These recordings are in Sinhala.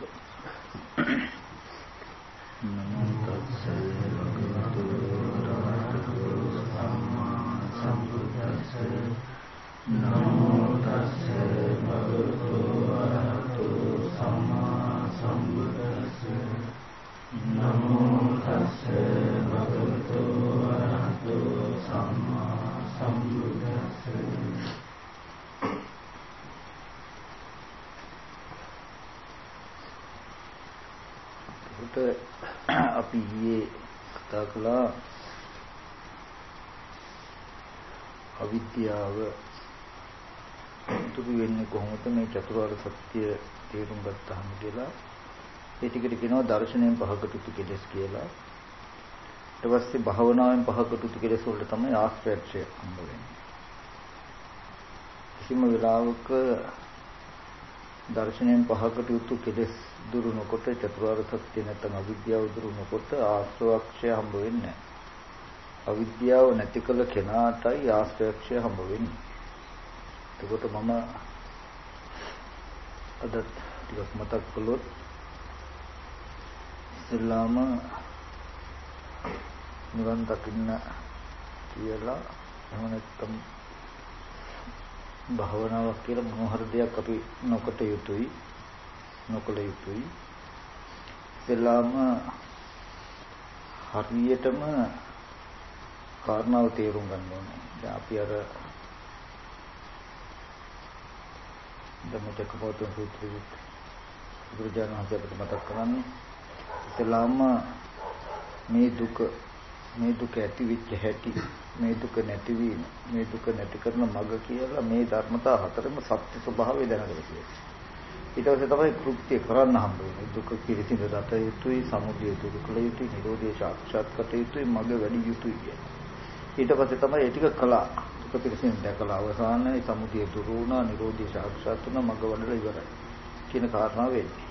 නමෝ කතා කළා අවිද්‍යාව දුරු වෙන්නේ කොහොමද? මේ චතුරාර්ය සත්‍ය තේරුම් ගත්තාම කියලා ඒ ටිකට කියනවා දර්ශනයෙන් පහකට උතු කෙලස් කියලා. ඊට පස්සේ භාවනාවෙන් පහකට උතු කෙලස් වලට තමයි ආශ්‍රයක්ෂය හම්බ වෙන්නේ. කිසිම වෙලාවක දර්ශනයෙන් පහකට උතු කෙලස් දුරු නොකොට චතුරාර්ය සත්‍ය නැත්නම් අවිද්‍යාව දුරු නොකොට ආශ්‍රවක්ෂය හම්බ වෙන්නේ අවිද්‍යාව නැති කළ කෙනාටයි ආශ්‍රවක්ෂය හම්බ වෙන්නේ. එතකොට මම අද ටිකක් මතක් කළොත් ඉස්ලාම නිවන් දකින්න කියලා එහෙම නැත්නම් භාවනාවක් කියලා මොන හරි දෙයක් අපි නොකට යුතුයි නොකළ යුතුයි. ඉස්ලාම හරියටම කාරණාව තේරුම් ගන්න ඕනේ. දැන් අපි අර ධම්මචක්කපවත්තන සූත්‍රයේ බුදුරජාණන් වහන්සේ අපිට මතක් කරන්නේ ඉස්ලාම මේ දුක මේ දුක ඇති වෙච්ච හැටි මේ දුක නැතිවීම මේ දුක නැති කරන මඟ කියලා මේ ධර්මතා හතරම සත්‍ය ස්වභාවය දැනගන්න කියලා. ඊට පස්සේ තමයි කෘත්‍ය කරන්න හම්බ වෙන්නේ. දුක පිළිසිඳ දත යුතුයි, සමුදය දුරු කළ යුතුයි, නිරෝධය සාක්ෂාත් කර යුතුයි, මඟ වැඩි යුතුයි කියන්නේ. ඊට පස්සේ තමයි ඒ ටික කළා. දුක පිළිසිඳ දැකලා අවසානයේ සමුදය දුරු වුණා, නිරෝධය සාක්ෂාත් වුණා, මඟ වඩලා ඉවරයි. කියන කාරණාව වෙන්නේ.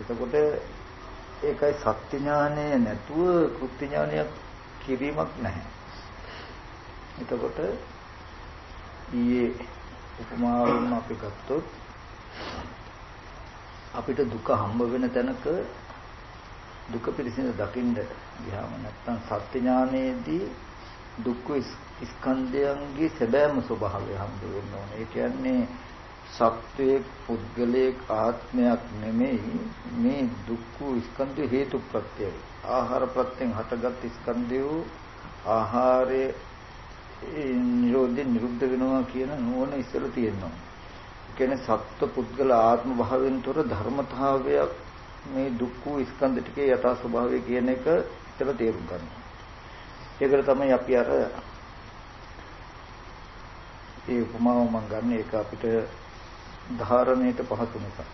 එතකොට ඒකයි සත්‍ය ඥානය නැතුව කෘත්‍ය ඥානයක් කිරීමක් නැහැ. එතකොට ඊයේ උපමාවෙන් අපි ගත්තොත් අපිට දුක හම්බ වෙන තැනක දුක පිළිසින දකින්න ගියාම නැත්නම් සත්‍ය ඥානයේදී දුක් ස්කන්ධයන්ගේ සැබෑම ස්වභාවය හම්බ වෙන්න ඕනේ. ඒ කියන්නේ සත්වයේ පුද්ගලයක ආත්මයක් නෙමෙයි මේ දුක්ඛ ස්කන්ධ හේතු ප්‍රත්‍යයයි. ආහාර ප්‍රත්‍යයෙන් හටගත් ස්කන්ධය ආහාරයේ නිරෝධයෙන් නිරුද්ධ වෙනවා කියන නුවණ ඉස්සෙල්ලා තියෙනවා. කියන්නේ සත්ව පුද්ගල ආත්ම භාවයෙන් තොර ධර්මතාවයක් මේ දුක්ඛ ස්කන්ධ ටිකේ යථා ස්වභාවය කියන එක ඉතල තේරුම් ගන්න. ඒකට තමයි අපි අර ඒ උපමාව මම ගන්න ඒක අපිට ධාරණයට පහසු නිසා.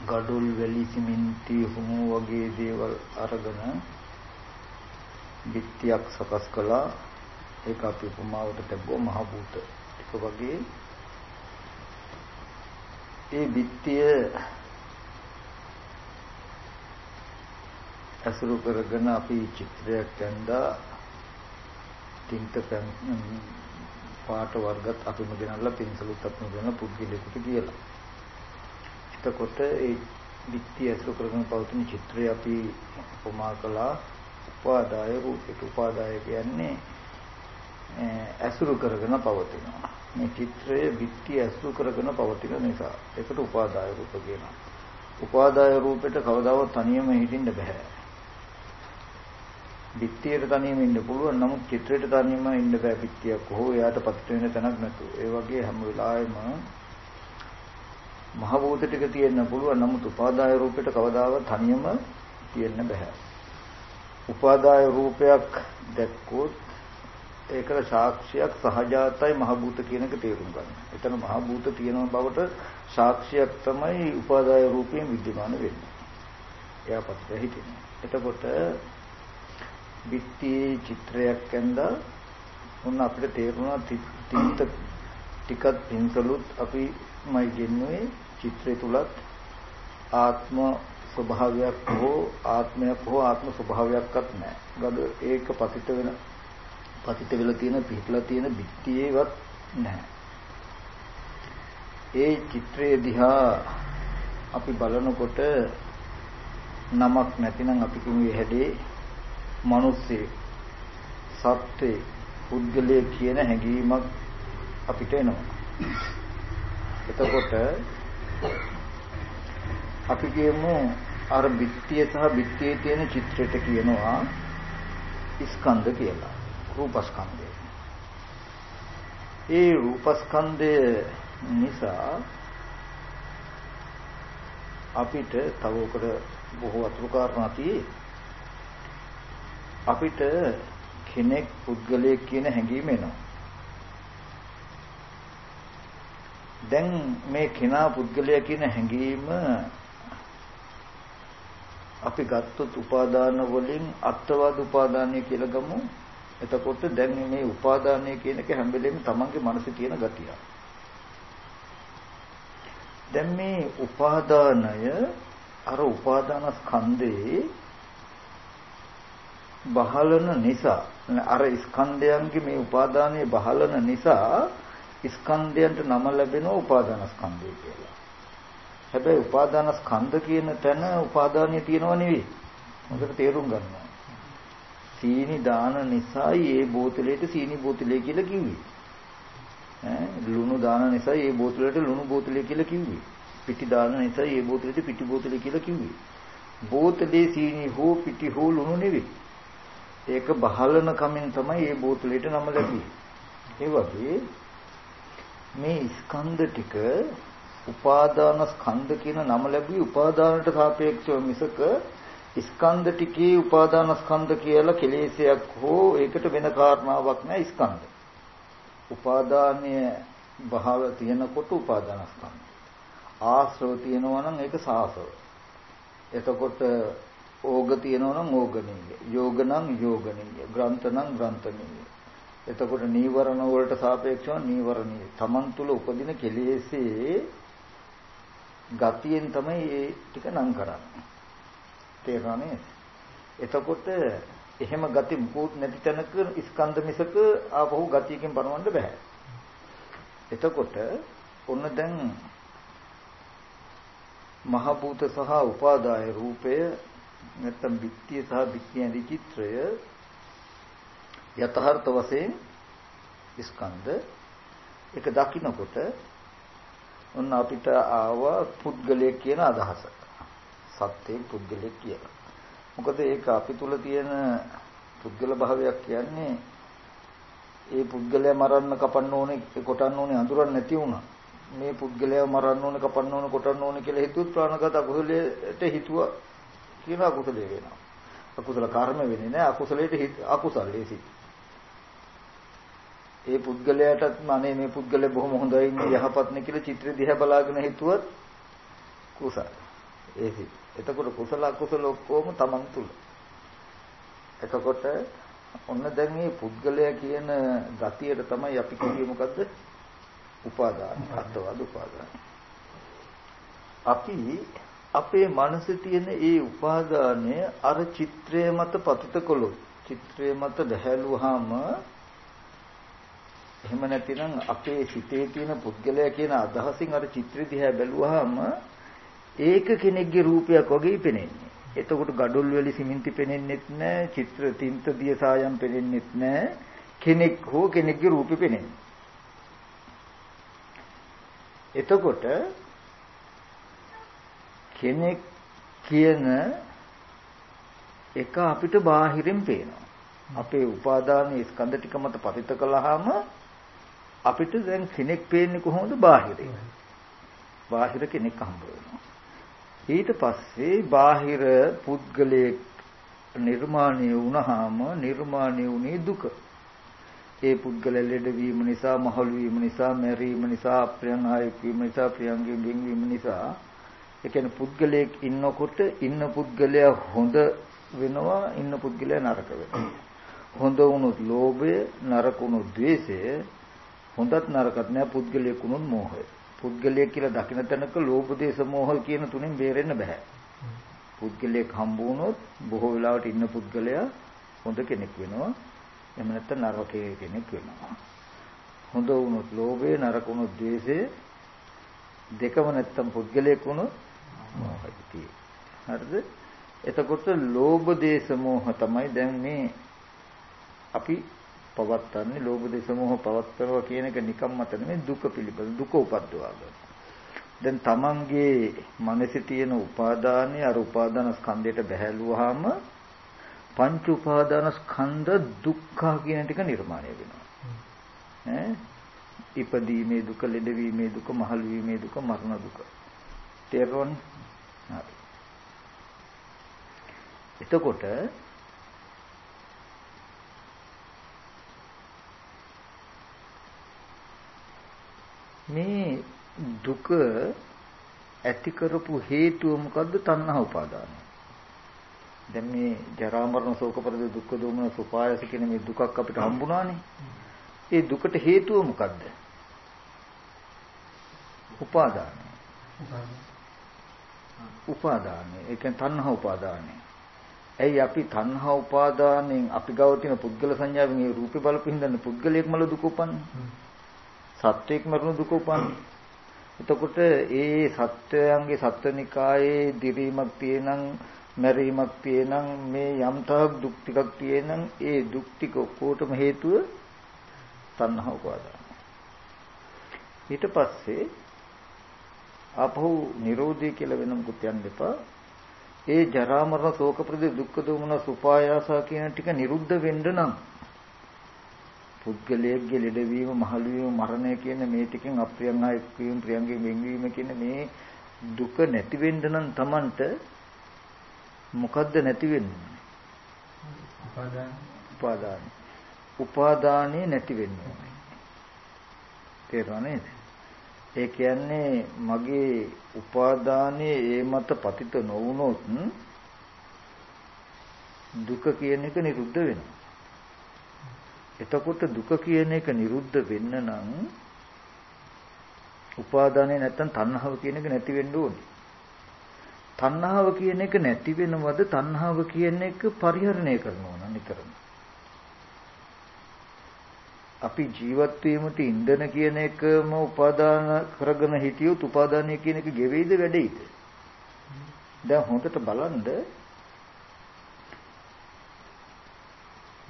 ගඩොල් වැලි සිමෙන්ති හුමු වගේ දේවල් අරගෙන බිත්තියක් සකස් කළා ඒක අපි උපමාවට තිබ්බෝ මහ භූත ටික වගේ ඒ බිත්තිය අසුරු කරගෙන අපි චිත්‍රයක් ඇඳා තින්ත පාට වර්ගත් අපිම ගෙනල්ලා පින්සලුත් අපිම ගෙනල්ලා පුද්ගලෙකුට කියලා. එතකොට ඒ බිත්තිය අසුරු කරගෙන පවතින චිත්‍රය අපි උපමා කළා උපාදාය රූපයට උපාදාය කියන්නේ ඇසුරු කරගෙන පවතිනවා. මේ චිත්‍රය බිත්ති ඇසුරු කරගෙන පවතින නිසා ඒකට උපාදාය රූප කියනවා. උපාදාය රූපෙට කවදාවත් තනියම හිටින්න බෑ. බිත්තියට තනියම ඉන්න පුළුවන් නමුත් චිත්‍රයට තනියම ඉන්න බෑ බිත්තියක් හෝ එයාට පතිත වෙන තැනක් නැතුව. ඒ වගේ හැම වෙලාවෙම මහ භූත ටික තියෙන්න පුළුවන් නමුත් උපාදාය රූපෙට කවදාවත් තනියම තියෙන්න බෑ. උපාදාය රූපයක් දැක්කොත් ඒකට සාක්ෂියක් සහජාතයි මහ භූත කියන එක තේරුම් ගන්න. එතන මහ භූත තියෙන බවට සාක්ෂියක් තමයි උපාදාය රූපයෙන් विद्यमान වෙන්නේ. එයා පස්සේ හිටින්නේ. එතකොට බිත්ති චිත්‍රයක් ඇඳලා උන් අපිට තේරුණා තින්ත ටිකක් පින්සලුත් අපි මයි ගෙන්නුවේ චිත්‍රය තුලත් ආත්ම ස්වභාවයක් හෝ ආත්මයක් හෝ ආත්ම ස්වභාවයක්වත් නැහැ. ගද ඒක පතිත වෙන පතිත වෙලා තියෙන පිටලා තියෙන බිත්තියේවත් නැහැ. ඒ චිත්‍රයේ දිහා අපි බලනකොට නමක් නැතිනම් අපි කිව්වේ හැඩේ මිනිස්සේ සත්‍යේ පුද්ගලයේ කියන හැඟීමක් අපිට එනවා. එතකොට අපි කියමු අර බිත්තිය සහ බිත්තියේ තියෙන චිත්‍රයට කියනවා ස්කන්ධ කියලා. රූපස්කන්ධය. ඒ රූපස්කන්ධය නිසා අපිට තව උකට බොහෝ අතුරු කාරණා තියෙයි. අපිට කෙනෙක් පුද්ගලයෙක් කියන හැඟීම එනවා. දැන් මේ කෙනා පුද්ගලයා කියන හැඟීම අපි ගත්තොත් උපාදාන වලින් අත්වාද උපාදානය කියලා ගමු. එතකොට දැන් මේ උපාදානය කියන එක හැම වෙලෙම තමන්ගේ මනසේ තියෙන ගතිය. දැන් මේ උපාදානය අර උපාදාන ස්කන්ධේ බහලන නිසා අර ස්කන්ධයන්ගේ මේ උපාදානයේ බහලන නිසා ස්කන්ධයන්ට නම ලැබෙන උපාදාන ස්කන්ධය කියලා. හැබැයි උපාදාන ස්කන්ධ කියන තැන උපාදානිය තියෙනව නෙවෙයි. හොඳට තේරුම් ගන්න සීනි දාන නිසායි ඒ බෝතලයට සීනි බෝතලය කියලා කිව්වේ. ඈ ලුණු දාන නිසායි ඒ බෝතලයට ලුණු බෝතලය කියලා කිව්වේ. පිටි දාන නිසායි ඒ බෝතලයට පිටි බෝතලය කියලා කිව්වේ. බෝතලේ සීනි හෝ පිටි හෝ ලුණු නෙවෙයි. ඒක බහලන කමෙන් තමයි මේ බෝතලයට නම ලැබෙන්නේ. ඒ වගේ මේ ස්කන්ධ ටික උපාදාන ස්කන්ධ කියන නම ලැබුවේ උපාදානට සාපේක්ෂව මිසක ස්කන්ධ ටිකේ උපාදාන ස්කන්ධ කියලා කෙලෙසයක් හෝ ඒකට වෙන කාරණාවක් නෑ ස්කන්ධ. උපාදානය භාව තියෙනකොට උපාදාන ස්කන්ධ. ආශ්‍රව තියෙනවා නම් ඒක සාසව. එතකොට ඕග තියෙනවා නම් ඕගනීය. යෝග නම් යෝගනීය. ග්‍රන්ථ නම් ග්‍රන්ථනීය. එතකොට නීවරණ වලට සාපේක්ෂව නීවරණීය. Taman තුල උපදින කෙලෙසේ ගතියෙන් තමයි ඒ ටික නම් කරන්නේ. තේරෙනවනේ? එතකොට එහෙම ගති මුකුත් නැති තැනක ස්කන්ධ මිසක ආපහු ගතියකින් බලවන්න බෑ. එතකොට ඔන්න දැන් මහ භූත සහ උපාදාය රූපය නැත්නම් බිත්තිය සහ බිත්තිය ඇති චිත්‍රය යථාර්ථ වශයෙන් ස්කන්ධ ඒක දකින්නකොට ඔන්න අපිට ආව පුද්ගලයෙක් කියන අදහස. සත්‍යයේ පුද්ගලයෙක් කියලා. මොකද ඒක අපි තුල තියෙන පුද්ගල භාවයක් කියන්නේ ඒ පුද්ගලයා මරන්න කපන්න ඕනේ කොටන්න ඕනේ අඳුරන්නේ නැති වුණා. මේ පුද්ගලයා මරන්න ඕනේ කපන්න ඕනේ කොටන්න ඕනේ කියලා හිතුවොත් ප්‍රාණගත අකුසලයට හිතුවා කියන අකුසලයේ වෙනවා. අකුසල කර්ම වෙන්නේ නැහැ අකුසලයට අකුසලයේ සිට. ඒ පුද්ගලයාටත් අනේ මේ පුද්ගලයා බොහොම හොඳයි ඉන්නේ යහපත් නේ කියලා චිත්‍ර දිහා බලාගෙන හිතුවත් කුසල. ඒ සිත්. එතකොට කුසල අකුසල ඔක්කොම Taman තුල. එතකොට ඔන්න දැන් මේ පුද්ගලයා කියන ගතියට තමයි අපි කියේ මොකද්ද? උපාදාන, අත්වාද උපාදාන. අපි අපේ මනසේ තියෙන ඒ උපාදානය අර චිත්‍රය මත පතිත කළොත් චිත්‍රය මත බහැලුවාම එහෙම නැතිනම් අපේ සිතේ තියෙන පුද්ගලයා කියන අදහසින් අර චිත්‍රය දිහා බැලුවාම ඒක කෙනෙක්ගේ රූපයක් වගේ පෙනෙන්නේ. එතකොට gadol වල සිමෙන්ති පෙනෙන්නෙත් නැහැ, චිත්‍ර තින්ත දිය සායම් පෙනෙන්නෙත් නැහැ. කෙනෙක් හෝ කෙනෙක්ගේ රූපෙ පෙනෙන්නේ. එතකොට කෙනෙක් කියන එක අපිට බාහිරින් පේනවා. අපේ උපාදාන ස්කන්ධ ටික මත පතිත කළාම අපිට දැන් කෙනෙක් පේන්නේ කොහොමද බාහිරින්. බාහිර කෙනෙක් හම්බ වෙනවා. ඊට පස්සේ බාහිර පුද්ගලයෙක් නිර්මාණය වුණාම නිර්මාණය වුණේ දුක. ඒ පුද්ගල ලෙඩවීම නිසා, මහලු වීම නිසා, මැරීම නිසා, අප්‍රියන් ආයෙක් වීම නිසා, ප්‍රියංගෙන් වෙන්වීම නිසා, ඒ කියන්නේ පුද්ගලයෙක් ඉන්නකොට ඉන්න පුද්ගලයා හොඳ වෙනවා ඉන්න පුද්ගලයා නරක වෙනවා. හොඳ වුණොත් ලෝභය, නරක වුණොත් ද්වේෂය, හොඳත් නරකත් නෑ පුද්ගලයෙක් වුණොත් මෝහය. පුද්ගලයෙක් කියලා දකින තැනක ලෝභ, දේශ, මෝහ කියන තුනෙන් බේරෙන්න බෑ. පුද්ගලයෙක් හම්බ වුණොත් බොහෝ වෙලාවට ඉන්න පුද්ගලයා හොඳ කෙනෙක් වෙනවා. එහෙම නැත්නම් නරක කෙනෙක් වෙනවා. හොඳ වුණොත් ලෝභය, නරක වුණොත් ද්වේෂය දෙකම නැත්තම් පුද්ගලයෙක් වුණොත් මෝහය තියෙන්නේ. හරිද? එතකොට ලෝභ දේශ මෝහ තමයි දැන් මේ අපි පවත්තන්නේ ලෝභ දේශ මෝහ පවත්තරවා කියන එක නිකම් මත නෙමෙයි දුක පිළිබඳ දුක උපද්දවා ගන්න. දැන් තමන්ගේ මනසේ තියෙන උපාදානය අර උපාදාන ස්කන්ධයට බැහැලුවාම පංච උපාදාන ස්කන්ධ දුක්ඛ කියන ටික නිර්මාණය වෙනවා. ඈ ඉපදීමේ දුක, ලෙඩවීමේ දුක, මහලු වීමේ දුක, මරණ දුක. තේරුණානේ? හරි. එතකොට මේ දුක ඇති කරපු හේතුව මොකද්ද? තණ්හා උපාදානය. දැන් මේ ජරා මරණ ශෝක පරිද දුක්ඛ දෝමන සුපායස කියන මේ දුකක් අපිට හම්බුණානේ. ඒ දුකට හේතුව මොකද්ද? උපාදානය. උපාදානය. ඒ කියන්නේ තණ්හා උපාදානය. ඇයි අපි තණ්හා උපාදානයෙන් අපි ගාව තියෙන පුද්ගල සංඥාවෙන් මේ රූපේ බලපු හින්දා පුද්ගලයෙක් මල දුක උපන්නේ. සත්වයක් මරණ දුක උපන්නේ. එතකොට ඒ සත්වයන්ගේ සත්වනිකායේ දිරීමක් තියෙනං මැරීමක් තියෙනං මේ යම් තාක් දුක් ටිකක් තියෙනං ඒ දුක් ටික ඔක්කොටම හේතුව තණ්හා උපාදාන. ඊට පස්සේ ආපහු Nirodhi කියලා වෙන මොකුත් යන්න එපා. ඒ ජරා මරණ ශෝක ප්‍රති දුක්ඛ දෝමන සුපායාසා කියන ටික නිරුද්ධ වෙන්න නම් පුද්ගලයෙක්ගේ ලෙඩවීම මහලු වීම මරණය කියන මේ ටිකෙන් අප්‍රියං හා එක්වීම ප්‍රියංගෙන් වෙන්වීම කියන මේ දුක නැති වෙන්න නම් Tamanට මොකද්ද නැති වෙන්නේ? උපාදාන උපාදාන. උපාදානේ නැති වෙන්නේ. තේරුණා නේද? ඒ කියන්නේ මගේ උපාදානයේ ඒ මත පතිත නොවුනොත් දුක කියන එක නිරුද්ධ වෙනවා. එතකොට දුක කියන එක නිරුද්ධ වෙන්න නම් උපාදානයේ නැත්තම් තණ්හාව කියන එක නැති වෙන්න ඕනේ. තණ්හාව කියන එක නැති වෙනවද තණ්හාව කියන එක පරිහරණය කරනවා නම් නිතරම. අපි ජීවත් වීමට ඉන්ධන කියන එකම උපාදාන කරගෙන හිටියොත් උපාදානය කියන එක ගෙවෙයිද වැඩෙයිද? දැන් හොඳට බලන්න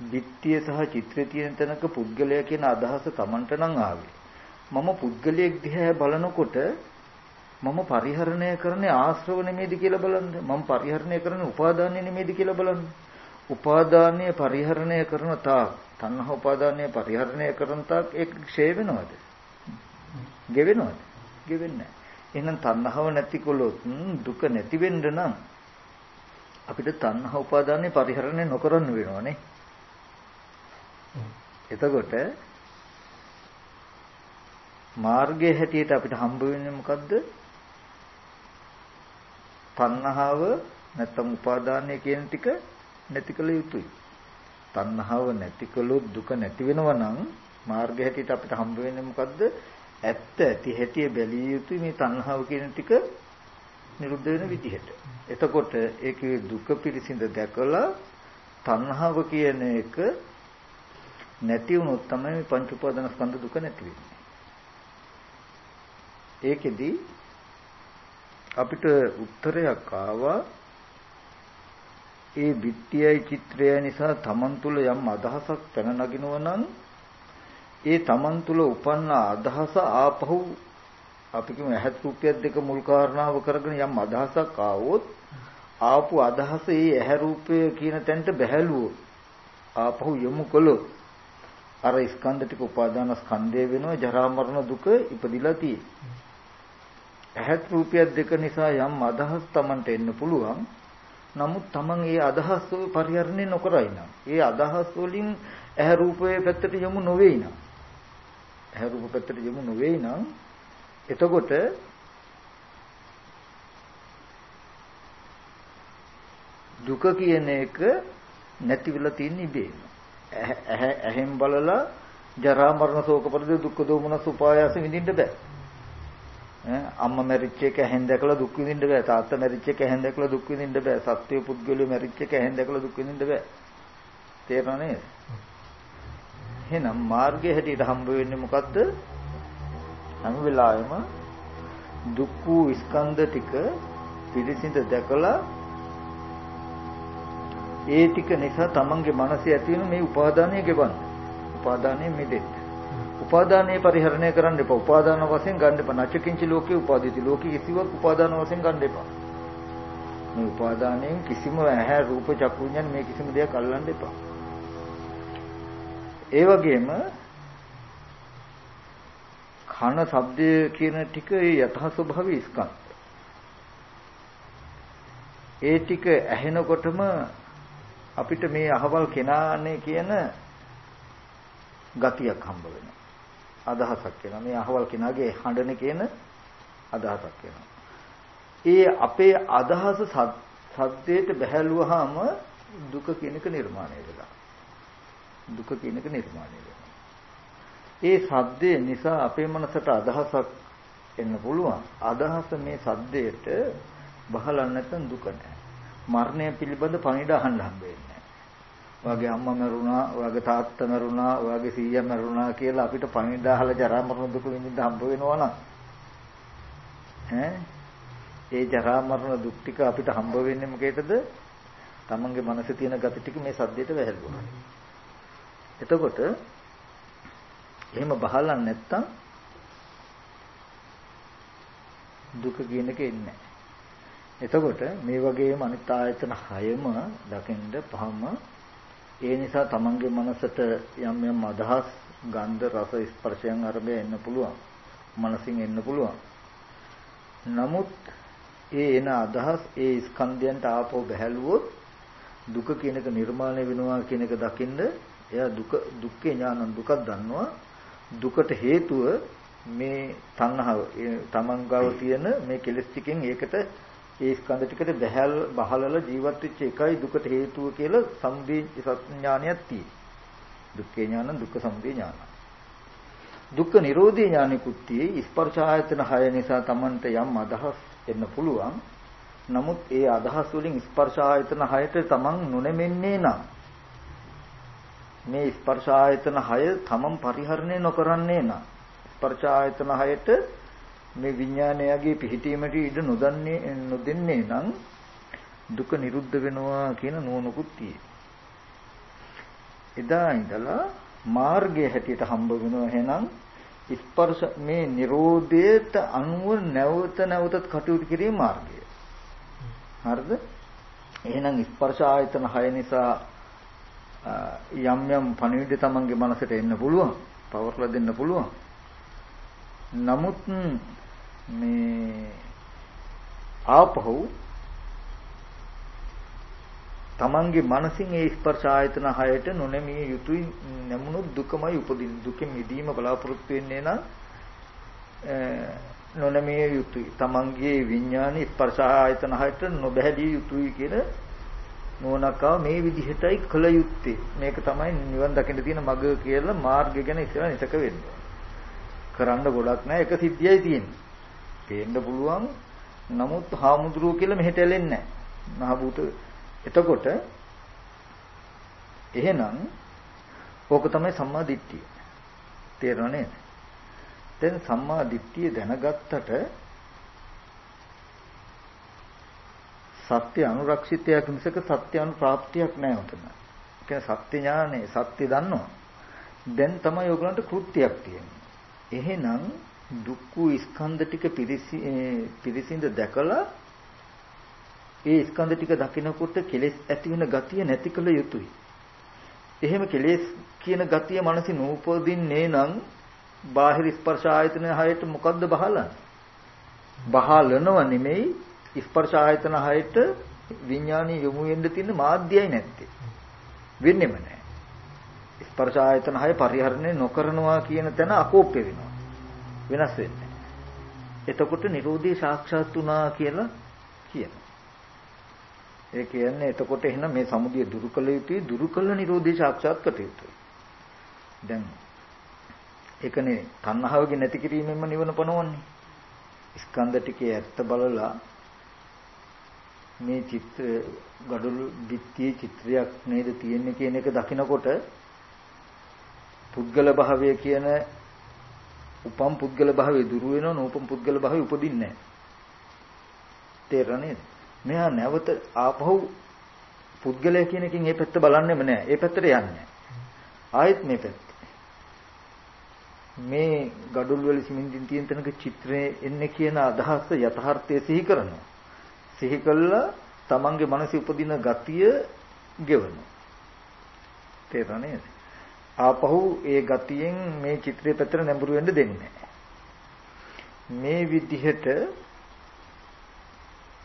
විත්‍ය සහ චිත්‍රය තියෙන තැනක පුද්ගලයා කියන අදහස Tamanට නම් ආවේ. මම පුද්ගලයෙක් දිහා බලනකොට මම පරිහරණය කරන්නේ ආශ්‍රව නෙමෙයිද කියලා බලන්න. මම පරිහරණය කරන්නේ උපාදානය නෙමෙයිද කියලා බලන්න. උපාදානය පරිහරණය කරන තාක් තණ්හා උපාදානය පරිහරණය කරන තාක් ඒක ක්ෂය වෙනවද? ගෙවෙනවද? ගෙවෙන්නේ නැහැ. එහෙනම් තණ්හාව නැතිකොලොත් දුක නැති වෙන්න නම් අපිට තණ්හා උපාදානය පරිහරණය නොකරන්න වෙනවනේ. එතකොට මාර්ගයේ හැටියට අපිට හම්බ වෙන්නේ මොකද්ද? තණ්හාව නැත්තම් උපාදානය කියන ටික නැති කළ යුතුයි. තණ්හාව නැති කළොත් දුක නැති වෙනවා නම් මාර්ගය හැටියට අපිට හම්බ වෙන්නේ මොකද්ද? ඇත්ත ඇති හැටි බැලිය යුතුයි මේ තණ්හාව කියන ටික නිරුද්ධ වෙන විදිහට. එතකොට ඒකේ දුක පිරිසිඳ දැකලා තණ්හාව කියන එක නැති වුණොත් තමයි මේ පංච උපාදාන ස්කන්ධ දුක නැති වෙන්නේ. ඒකෙදි අපිට උත්තරයක් ආවා ඒ විත්‍යයි චිත්‍රය නිසා තමන් තුළ යම් අදහසක් පැන නගිනවා නම් ඒ තමන් තුළ උපන්න අදහස ආපහු අපි කියමු ඇහත් රූපයක් දෙක මුල් කාරණාව කරගෙන යම් අදහසක් ආවොත් ආපු අදහස ඒ ඇහැ රූපය කියන තැනට බැහැලුවොත් ආපහු යොමු කළොත් අර ස්කන්ධ ටික උපාදාන ස්කන්ධය වෙනවා ජරා මරණ දුක ඉපදිලා තියෙන්නේ. ඇහත් රූපයක් දෙක නිසා යම් අදහස් Tamanට එන්න පුළුවන්. නමුත් Taman ඒ අදහස් පරිහරණය නොකරයි නම් ඒ අදහස් වලින් ඇහැ රූපයේ පැත්තට යමු නොවේයි නම් ඇහැ රූප පැත්තට යමු නොවේයි නම් එතකොට දුක කියන එක නැති වෙලා තියෙන ඉබේම. ඇහෙන් බලලා ජරා මරණ ශෝක පරිදේ දුක්ඛ දෝමන සුපායාස විඳින්න බෑ. අම්මා මැරිච්ච එක ඇහෙන් දැකලා දුක් විඳින්න බෑ. තාත්තා මැරිච්ච එක ඇහෙන් දැකලා දුක් විඳින්න බෑ. සත්වයේ පුද්ගලයෝ මැරිච්ච එක ඇහෙන් දැකලා දුක් විඳින්න බෑ. තේරෙනව නේද? එහෙනම් මාර්ගයේ හැටියට හම්බ වෙන්නේ මොකද්ද? හැම වෙලාවෙම දුක් වූ ස්කන්ධ ටික පිරිසිඳ දැකලා ඒ ටික නිසා තමන්ගේ මනසේ ඇති වෙන මේ උපාදානය ගෙවන්න. උපාදානය මෙදෙන්න. උපාදානයේ පරිහරණය කරන්න එපා. උපාදාන වශයෙන් ගන්න එපා. නචකින්ච ලෝකේ උපාදිතී. ලෝකේ කිසිවක් උපාදාන වශයෙන් ගන්න එපා. මේ උපාදානයෙන් කිසිම ඇහැ රූප චක්කු විඤ්ඤාණ මේ කිසිම දෙයක් අල්ලන්න එපා. ඒ වගේම කන ශබ්දය කියන ටික ඒ යථ ස්වභාවී ස්කන්ධ. ඒ ටික ඇහෙනකොටම අපිට මේ අහවල් කෙනානේ කියන ගතියක් හම්බ වෙනවා. අදහසක් එනවා. මේ අහවල් කෙනාගේ හඬන කියන අදහසක් එනවා. ඒ අපේ අදහස සද්දයට බහැලුවාම දුක කියන එක නිර්මාණය වෙලා. දුක කියන එක නිර්මාණය වෙනවා. ඒ සද්දේ නිසා අපේ මනසට අදහසක් එන්න පුළුවන්. අදහස මේ සද්දයට බහලා නැත්නම් දුක නැහැ. මරණය පිළිබඳ පණිඩ අහන්න හම්බ වෙන්නේ ඔයාගේ අම්මා මැරුණා, ඔයාගේ තාත්තා මැරුණා, ඔයාගේ සීයා මැරුණා කියලා අපිට පණිදාහල ජරා මරණ දුක විඳින්න හම්බ වෙනවා නම් ඈ ඒ ජරා මරණ දුක් ටික අපිට හම්බ වෙන්නේ මොකේද? තමන්ගේ මනසේ තියෙන gati ටික මේ සද්දයට වැහැල්ලුවා. එතකොට එහෙම බහලන් නැත්තම් දුක කියන එක එන්නේ එතකොට මේ වගේම අනිත් ආයතන හයම දකින්ද පහම ඒ නිසා තමන්ගේ මනසට යම් යම් අදහස් ගන්ධ රස ස්පර්ශයන් අරබය එන්න පුළුවන්. මනසින් එන්න පුළුවන්. නමුත් ඒ එන අදහස් ඒ ස්කන්ධයන්ට ආපහු බහැලුවොත් දුක කියන එක නිර්මාණය වෙනවා කියන එක දකින්ද එයා දුක දුක්ඛේ ඥානං දුකක් දන්නවා දුකට හේතුව මේ තණ්හාව තමන් ගාව තියෙන මේ කෙලෙස් ටිකෙන් ඒකට ඒ ස්කන්ධ ටිකට බහැල් බහලල ජීවත් වෙච්ච එකයි දුකට හේතුව කියලා සම්දී සත්ඥානයක් තියෙනවා. දුක්ඛේ ඥාන දුක්ඛ සමුදය ඥාන. දුක්ඛ නිරෝධී ඥානිකුත් tie ස්පර්ශ ආයතන 6 නිසා Tamanට යම් අදහස් එන්න පුළුවන්. නමුත් ඒ අදහස් වලින් ස්පර්ශ ආයතන 6ට Taman නොනෙමෙන්නේ නම් මේ ස්පර්ශ ආයතන 6 Taman පරිහරණය නොකරන්නේ නම් ස්පර්ශ ආයතන 6ට මේ විඥානයගේ පිහිටීමට ඉඩ නොදන්නේ නොදෙන්නේ නම් දුක නිරුද්ධ වෙනවා කියන නුවණකුත් තියෙයි. එදා ඉඳලා මාර්ගය හැටියට හම්බ වෙනවා එහෙනම් ස්පර්ශ මේ Nirodheට අනුව නැවත නැවතත් කටයුතු කිරීම මාර්ගය. හරිද? එහෙනම් ස්පර්ශ ආයතන 6 නිසා යම් යම් පණිවිඩ තමන්ගේ මනසට එන්න පුළුවන්. පවර්ලා දෙන්න පුළුවන්. නමුත් මේ ආපහු තමන්ගේ මනසින් ඒ ස්පර්ශ ආයතන හයට නොනැමිය යුතුයි නැමුණු දුකමයි උපදින දුකෙන් මිදීම බලාපොරොත්තු වෙන්නේ නම් නොනැමිය යුතුයි. තමන්ගේ විඥානේ ස්පර්ශ ආයතන හයට නොබැහැදිය යුතුයි කියන නෝනකව මේ විදිහටයි කළ යුත්තේ. මේක තමයි නිවන් දකින්න තියෙන මඟ කියලා මාර්ගය ගැන ඉස්සරහ නිතක වෙන්න. කරන්න ගොඩක් නැහැ එක සිද්ධියයි තියෙන්නේ. පේන්න පුළුවන් නමුත් හාමුදුරුවෝ කියලා මෙහෙට ඇලෙන්නේ නැහැ මහ භූත එතකොට එහෙනම් ඕක තමයි සම්මා දිට්ඨිය. තේරෙනව නේද? දැන් සම්මා දිට්ඨිය දැනගත්තට සත්‍ය අනුරක්ෂිතයක් මිසක සත්‍ය අනුප්‍රාප්තියක් නැහැ උතන. කියන්නේ සත්‍ය ඥානෙ සත්‍ය දන්නවා. දැන් තමයි ඔයගලන්ට කෘත්‍යයක් තියෙන්නේ. එහෙනම් දුක්ඛ ස්කන්ධ ටික පිරිසිඳ දැකලා ඒ ස්කන්ධ ටික දකිනකොට කෙලෙස් ඇති වෙන ගතිය නැති කළ යුතුයි. එහෙම කෙලෙස් කියන ගතිය මනසේ නූපදින්නේ නම් බාහිර ස්පර්ශ ආයතන හයට මොකද්ද බහලන්නේ? බහලනව නෙමෙයි ස්පර්ශ ආයතන හයට විඥානීය යොමු වෙන්න තියෙන මාධ්‍යයි නැත්තේ. වෙන්නේම නැහැ. ස්පර්ශ ආයතන හය පරිහරණය නොකරනවා කියන තැන අකෝප්‍ය වෙනවා. වෙනස් වෙන්නේ. එතකොට Nirodhi සාක්ෂාත් වුණා කියලා කියනවා. ඒ කියන්නේ එතකොට එහෙනම් මේ සමුදිය දුරු කළ යුතුයි දුරු කළ නිරෝධය සාක්ෂාත් කළ යුතුයි. දැන් ඒකනේ තණ්හාවගේ නැති කිරීමෙන්ම නිවන පනවන්නේ. ස්කන්ධ ටිකේ ඇත්ත බලලා මේ චිත්‍ර gadulu බිත්තියේ චිත්‍රයක් නේද තියෙන්නේ කියන එක දකිනකොට පුද්ගල භාවය කියන උපම් පුද්ගල භාවය දුරු වෙනව නූපම් පුද්ගල භාවය උපදින්නේ නැහැ. තේරෙන්නේ මෙයා නැවත ආපහු පුද්ගලයා කියන එකෙන් මේ පැත්ත බලන්නෙම නෑ. ඒ පැත්තට යන්නේ ආයෙත් මේ පැත්ත. මේ gadul වල සිමෙන්තින් තියෙන තැනක චිත්‍රයේ එන්නේ කියන අදහස යථාර්ථය සිහි කරනවා. සිහි කළා තමන්ගේ මනසේ උපදින ගතිය ගෙවනවා. තේරෙනවද? ආපහු ඒ ගතියෙන් මේ චිත්‍රය පැත්තට නැඹුරු වෙන්න දෙන්නේ මේ විදිහට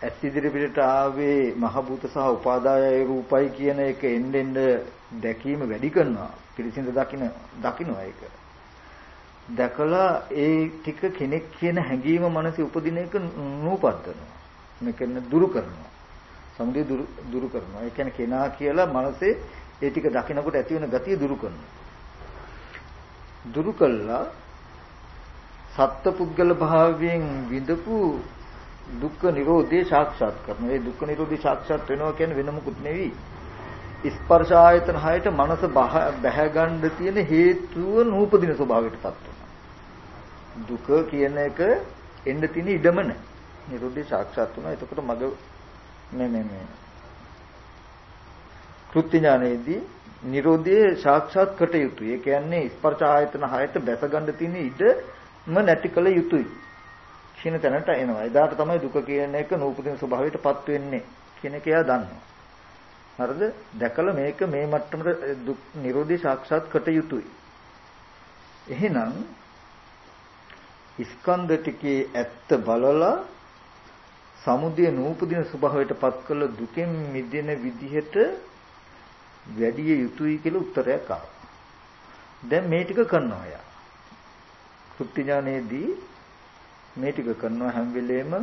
ඇස් ඉදිරි පිටට ආවේ මහ භූත සහ උපාදාය රූපයි කියන එක එන්න එන්න දැකීම වැඩි කරනවා. පිළිසිඳ දකින්න දකින්නවා ඒක. දැකලා ඒ ටික කෙනෙක් කියන හැඟීම මනසේ උපදින එක නූපද්දනවා. මේකෙන් දුරු කරනවා. සමුදය දුරු කරනවා. ඒ කියන්නේ කෙනා කියලා මනසේ ඒ ටික දකිනකොට ඇති වෙන ගතිය දුරු කරනවා. දුරු කළා සත්පුද්ගල භාවයෙන් විඳපු දුක්ඛ නිරෝධය සාක්ෂාත් කරනවා. ඒ දුක්ඛ නිරෝධය සාක්ෂාත් වෙනවා කියන්නේ වෙන මොකුත් නෙවෙයි. ස්පර්ශ ආයතන හයට මනස බැහැ ගන්න තියෙන හේතුව නූපදින ස්වභාවයටපත් වෙනවා. දුක කියන එක එන්න තියෙන ඉඩම නැහැ. නිරෝධය සාක්ෂාත් වෙනවා. එතකොට මග මේ මේ මේ කෘත්‍ය ඥානයේදී නිරෝධය සාක්ෂාත් කට යුතුයි. ඒ කියන්නේ ස්පර්ශ ආයතන හයට බැස ගන්න තියෙන ඉඩම නැති කළ යුතුයි. කියන තැනට එනවා. එදාට තමයි දුක කියන එක නූපදින ස්වභාවයටපත් වෙන්නේ කියන එක එයා දන්නවා. හරිද? දැකලා මේක මේ මට්ටමට දුක් නිරෝධي සාක්ෂාත් කට යුතුයි. එහෙනම් ස්කන්ධ ටිකේ ඇත්ත බලලා සමුදය නූපදින ස්වභාවයටපත් කළ දුකෙන් මිදෙන විදිහට වැඩි යුතුයි කියලා උත්තරයක් ආවා. දැන් මේ ටික කරනවා යා. කෘත්‍ය ඥානයේදී මේ ටික කරනවා හැම වෙලේම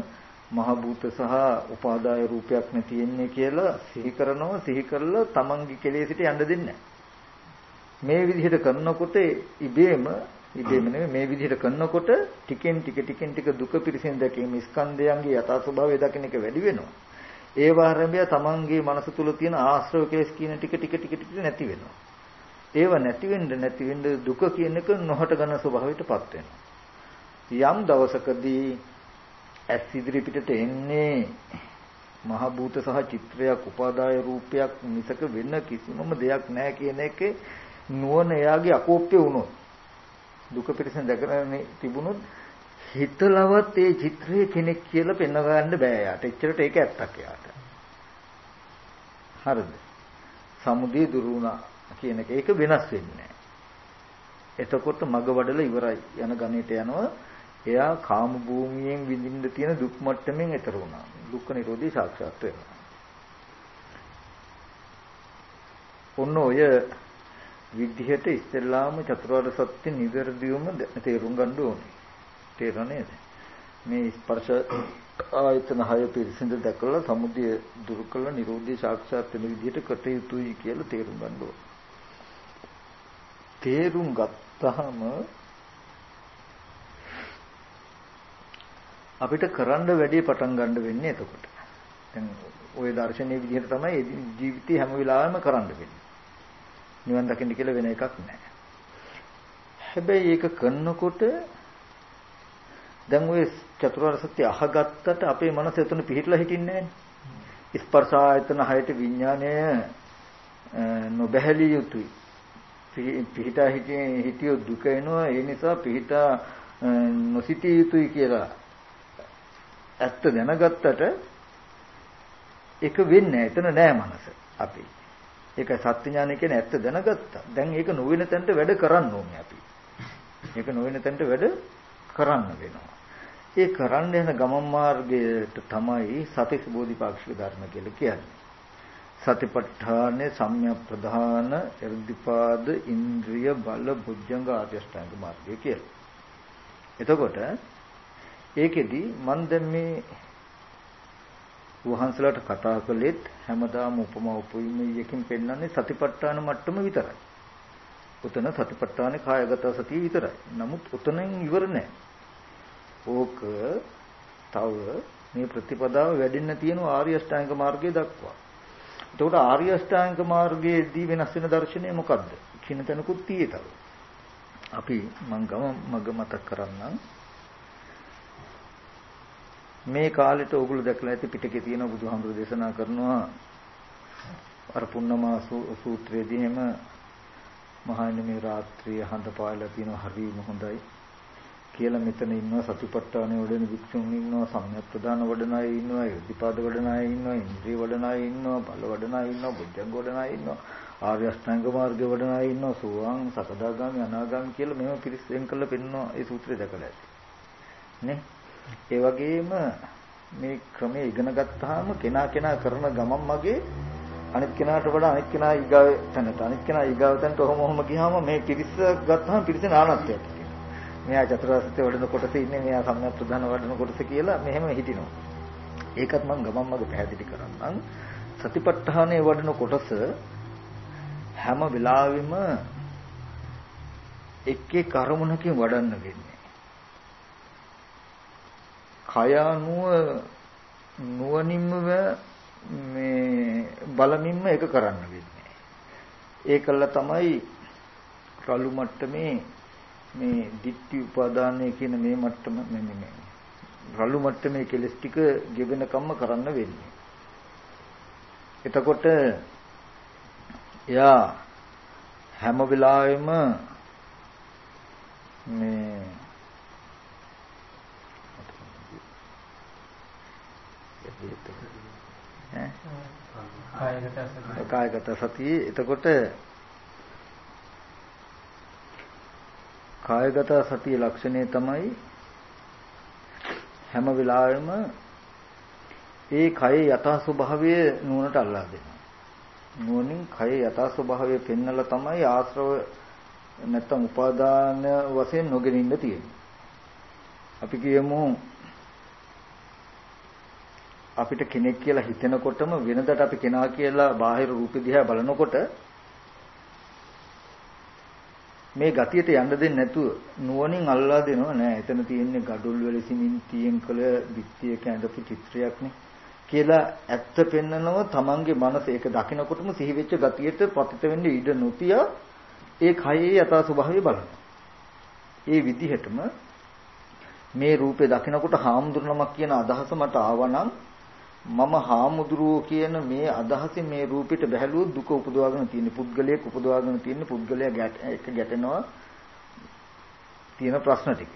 මහ භූත සහ උපාදාය රූපයක් නේ තියෙන්නේ කියලා සිහි කරනවා සිහි කරලා තමන්ගේ කෙලෙසිට යන්න දෙන්නේ මේ විදිහට කරනකොට ඉබේම ඉබේම නෙමෙයි මේ විදිහට කරනකොට ටිකෙන් ටික ටිකෙන් ටික දුක පිරිසෙන් දැකීම ස්කන්ධයන්ගේ යථා ස්වභාවය දකින්න එක වැඩි වෙනවා ඒ වාරම්භය තමන්ගේ මනස තුල තියෙන ආශ්‍රව කෙලස් කියන ටික ටික ටික ටික නැති වෙනවා. ඒව නැති වෙන්න නැති වෙන්න දුක කියන එක නොහට ගන්න ස්වභාවයටපත් වෙනවා. යම් දවසකදී ඇස් ඉදිරි පිටට එන්නේ මහ භූත සහ චිත්‍රයක් උපාදාය රූපයක් මිසක වෙන කිසිමම දෙයක් නැහැ කියන එකේ නුවණ එයාගේ අකෝප්‍ය වුණොත් දුක පිටසෙන් දැකගෙන තිබුණොත් හිතලවත් ඒ චිත්‍රයේ කෙනෙක් කියලා පෙන්ව ගන්න බෑ යාට. එච්චරට ඒක ඇත්තක් යාට. හරිද? සමුදේ දුරු වුණා කියන එක ඒක වෙනස් වෙන්නේ නැහැ. එතකොට මග වඩලා ඉවරයි යන ගණේට යනවා එයා කාම භූමියෙන් විඳින්න තියෙන දුක් මට්ටමින් එතර වුණා. දුක්ඛ නිරෝධී සාක්ෂාත් වෙනවා. ඔන්න ඔය විදිහට ඉස්සෙල්ලාම චතුරාර්ය සත්‍ය නිවැරදිවම තේරුම් ගන්න ඕනේ. තේරෙන්නේ මේ ස්පර්ශ ආයතන හය පිරිසිඳ දැකලා සමුදය දුරු කළ නිරෝධී සාක්ෂාත් වෙන විදිහට කටයුතුයි කියලා තේරුම් ගන්න ඕනේ. තේරුම් ගත්තාම අපිට කරන්න වැඩි පටන් ගන්න වෙන්නේ එතකොට. දැන් ওই දර්ශනීය විදිහට තමයි ජීවිතේ හැම වෙලාවෙම කරන්න වෙන්නේ. නිවන් දකින්න කියලා වෙන එකක් නැහැ. හැබැයි ඒක කරනකොට දැන් ওই චතුරාර්ය සත්‍ය අහගත්තට අපේ මනස එතන පිහිටලා හිටින්නේ නැහැ. ස්පර්ශ ආයතන හයට විඥාණය නොබැහැලිය යුතුයි. පිහිටා හිටියෝ දුක එනවා ඒ නිසා පිහිටා නොසිතිය යුතුයි කියලා ඇත්ත දැනගත්තට ඒක වෙන්නේ එතන නෑ මනස අපි. ඒක සත්‍ය ඥානය කියන ඇත්ත දැනගත්තා. දැන් ඒක නොවන තැනට වැඩ කරන්න ඕනේ අපි. ඒක නොවන තැනට වැඩ කරන්න වෙනවා. ඒ කරන්න යන ගමන් මාර්ගයට තමයි සතිස් බෝධිපාක්ෂික ධර්ම කියලා කියන්නේ. සතිපට්ඨානේ සම්‍යක් ප්‍රධාන irdipaad ඉන්ද්‍රිය බල බුද්ධංග ආර්යෂ්ටාංග මාර්ගය කියලා. එතකොට ඒකෙදි මම දැන් මේ වහන්සලාට කතා කළෙත් හැමදාම උපමා උපමයකින් පෙන්වන්නේ සතිපට්ඨාන මට්ටම විතරයි. උතන සතිපට්ඨානේ කායගත සතිය විතරයි. නමුත් උතනෙන් ඉවර නෑ. ඕක තව මේ ප්‍රතිපදාව වැඩෙන්න තියෙන ආර්ය අෂ්ටාංග මාර්ගය දක්වා. එතකොට ආර්ය අෂ්ටාංග මාර්ගයේදී වෙනස් වෙන දර්ශනය මොකද්ද? කියන තැනකුත් තියෙතව. අපි මං ගම මග මතක් කරන්නම්. මේ කාලෙට ඕගොල්ලෝ දැකලා ඇති පිටකේ තියෙන බුදුහාමුදුරු දේශනා කරනවා අර පුන්නමා සූත්‍රයේදී එහෙම මහන්නේ මේ රාත්‍රිය හඳ පායලා තියෙනවා හරිම හොඳයි කියලා මෙතන ඉන්නවා සතිපට්ඨානෙ වඩන වික්ෂුන් ඉන්නවා සම්‍යක් ප්‍රදාන වඩන අය ඉන්නවා ඉර්ධිපාද වඩන අය ඉන්නවා ඉන්ද්‍රිය වඩන අය ඉන්නවා බල වඩන අය ඉන්නවා බුද්ධංග වඩන අය ඉන්නවා ආර්ය අෂ්ටාංග මාර්ගය වඩන අය ඉන්නවා සෝවාන් සකදාගාමි අනාගාමි කියලා මේව පිරිස් වෙන් කරලා පෙන්නනවා ඒ සූත්‍රය දැකලා ඇති නේ? ඒ වගේම මේ ක්‍රමයේ ඉගෙන ගත්තාම කෙනා කෙනා කරන ගමන් මගේ අනිත් කෙනාට වඩා අනිත් කෙනා ඊගාව තැනට අනිත් කෙනා ඊගාව තැනට ඔහොම ඔහොම ගියාම මේ පිරිස ගත්තාම පිරිසේ නානත්වයක් මෙයා චතුරාර්ය සත්‍ය වඩන කොටස ඉන්නේ මෙයා සම්‍යක් ප්‍රධාන වඩන කොටස කියලා මෙහෙම හිටිනවා. ඒකත් මම ගමන් මග පැහැදිලි කරන්නම්. සතිපට්ඨානයේ වඩන කොටස හැම වෙලාවෙම එක් එක් අරමුණකින් වඩන්න වෙන්නේ. කය අනුව නුවණින්ම මේ බලමින්ම ඒක කරන්න වෙන්නේ. ඒකල්ල තමයි රළු මට්ටමේ මේ ditthi උපාදානය කියන මේ මට්ටම මේ මේ රළු මට්ටමේ කෙලස් ටික ගෙවෙන කම්ම කරන්න වෙන්නේ. එතකොට එයා හැම වෙලාවෙම මේ කායගත සතිය. එතකොට කායගත සතිය ලක්ෂණය තමයි හැම වෙලාවෙම ඒ කයේ යථා ස්වභාවය නුවණට අල්ලා දෙනවා. නුවණින් කයේ යථා ස්වභාවය පෙන්නලා තමයි ආශ්‍රව නැත්තම් උපාදාන වශයෙන් නොගෙන ඉන්න තියෙන්නේ. අපි කියමු අපිට කෙනෙක් කියලා හිතෙනකොටම වෙනදට අපි කෙනා කියලා බාහිර රූපෙ දිහා බලනකොට මේ ගතියට යන්න දෙන්නේ නැතුව නුවණින් අල්ලා දෙනව නෑ. එතන තියෙන්නේ gadul වල සිමින්තියෙන් කළ බිත්තියක ඇඳපු චිත්‍රයක්නේ කියලා ඇත්ත පෙන්නනව තමන්ගේ මනස ඒක දකිනකොටම සිහි වෙච්ච ගතියට පතිත වෙන්න ඉඩ නොතිය ඒ කයේ යථා ස්වභාවය බලනවා. ඒ විදිහටම මේ රූපේ දකිනකොට හාමුදුරනමක් කියන අදහස මට ආවනම් මම හාමුදුරුවෝ කියන මේ අදහසින් මේ රූපෙට බැහැලුවොත් දුක උපදවාගෙන තියෙන පුද්ගලයෙක් උපදවාගෙන තියෙන පුද්ගලයා එක ගැටෙනවා තියෙන ප්‍රශ්න ටික.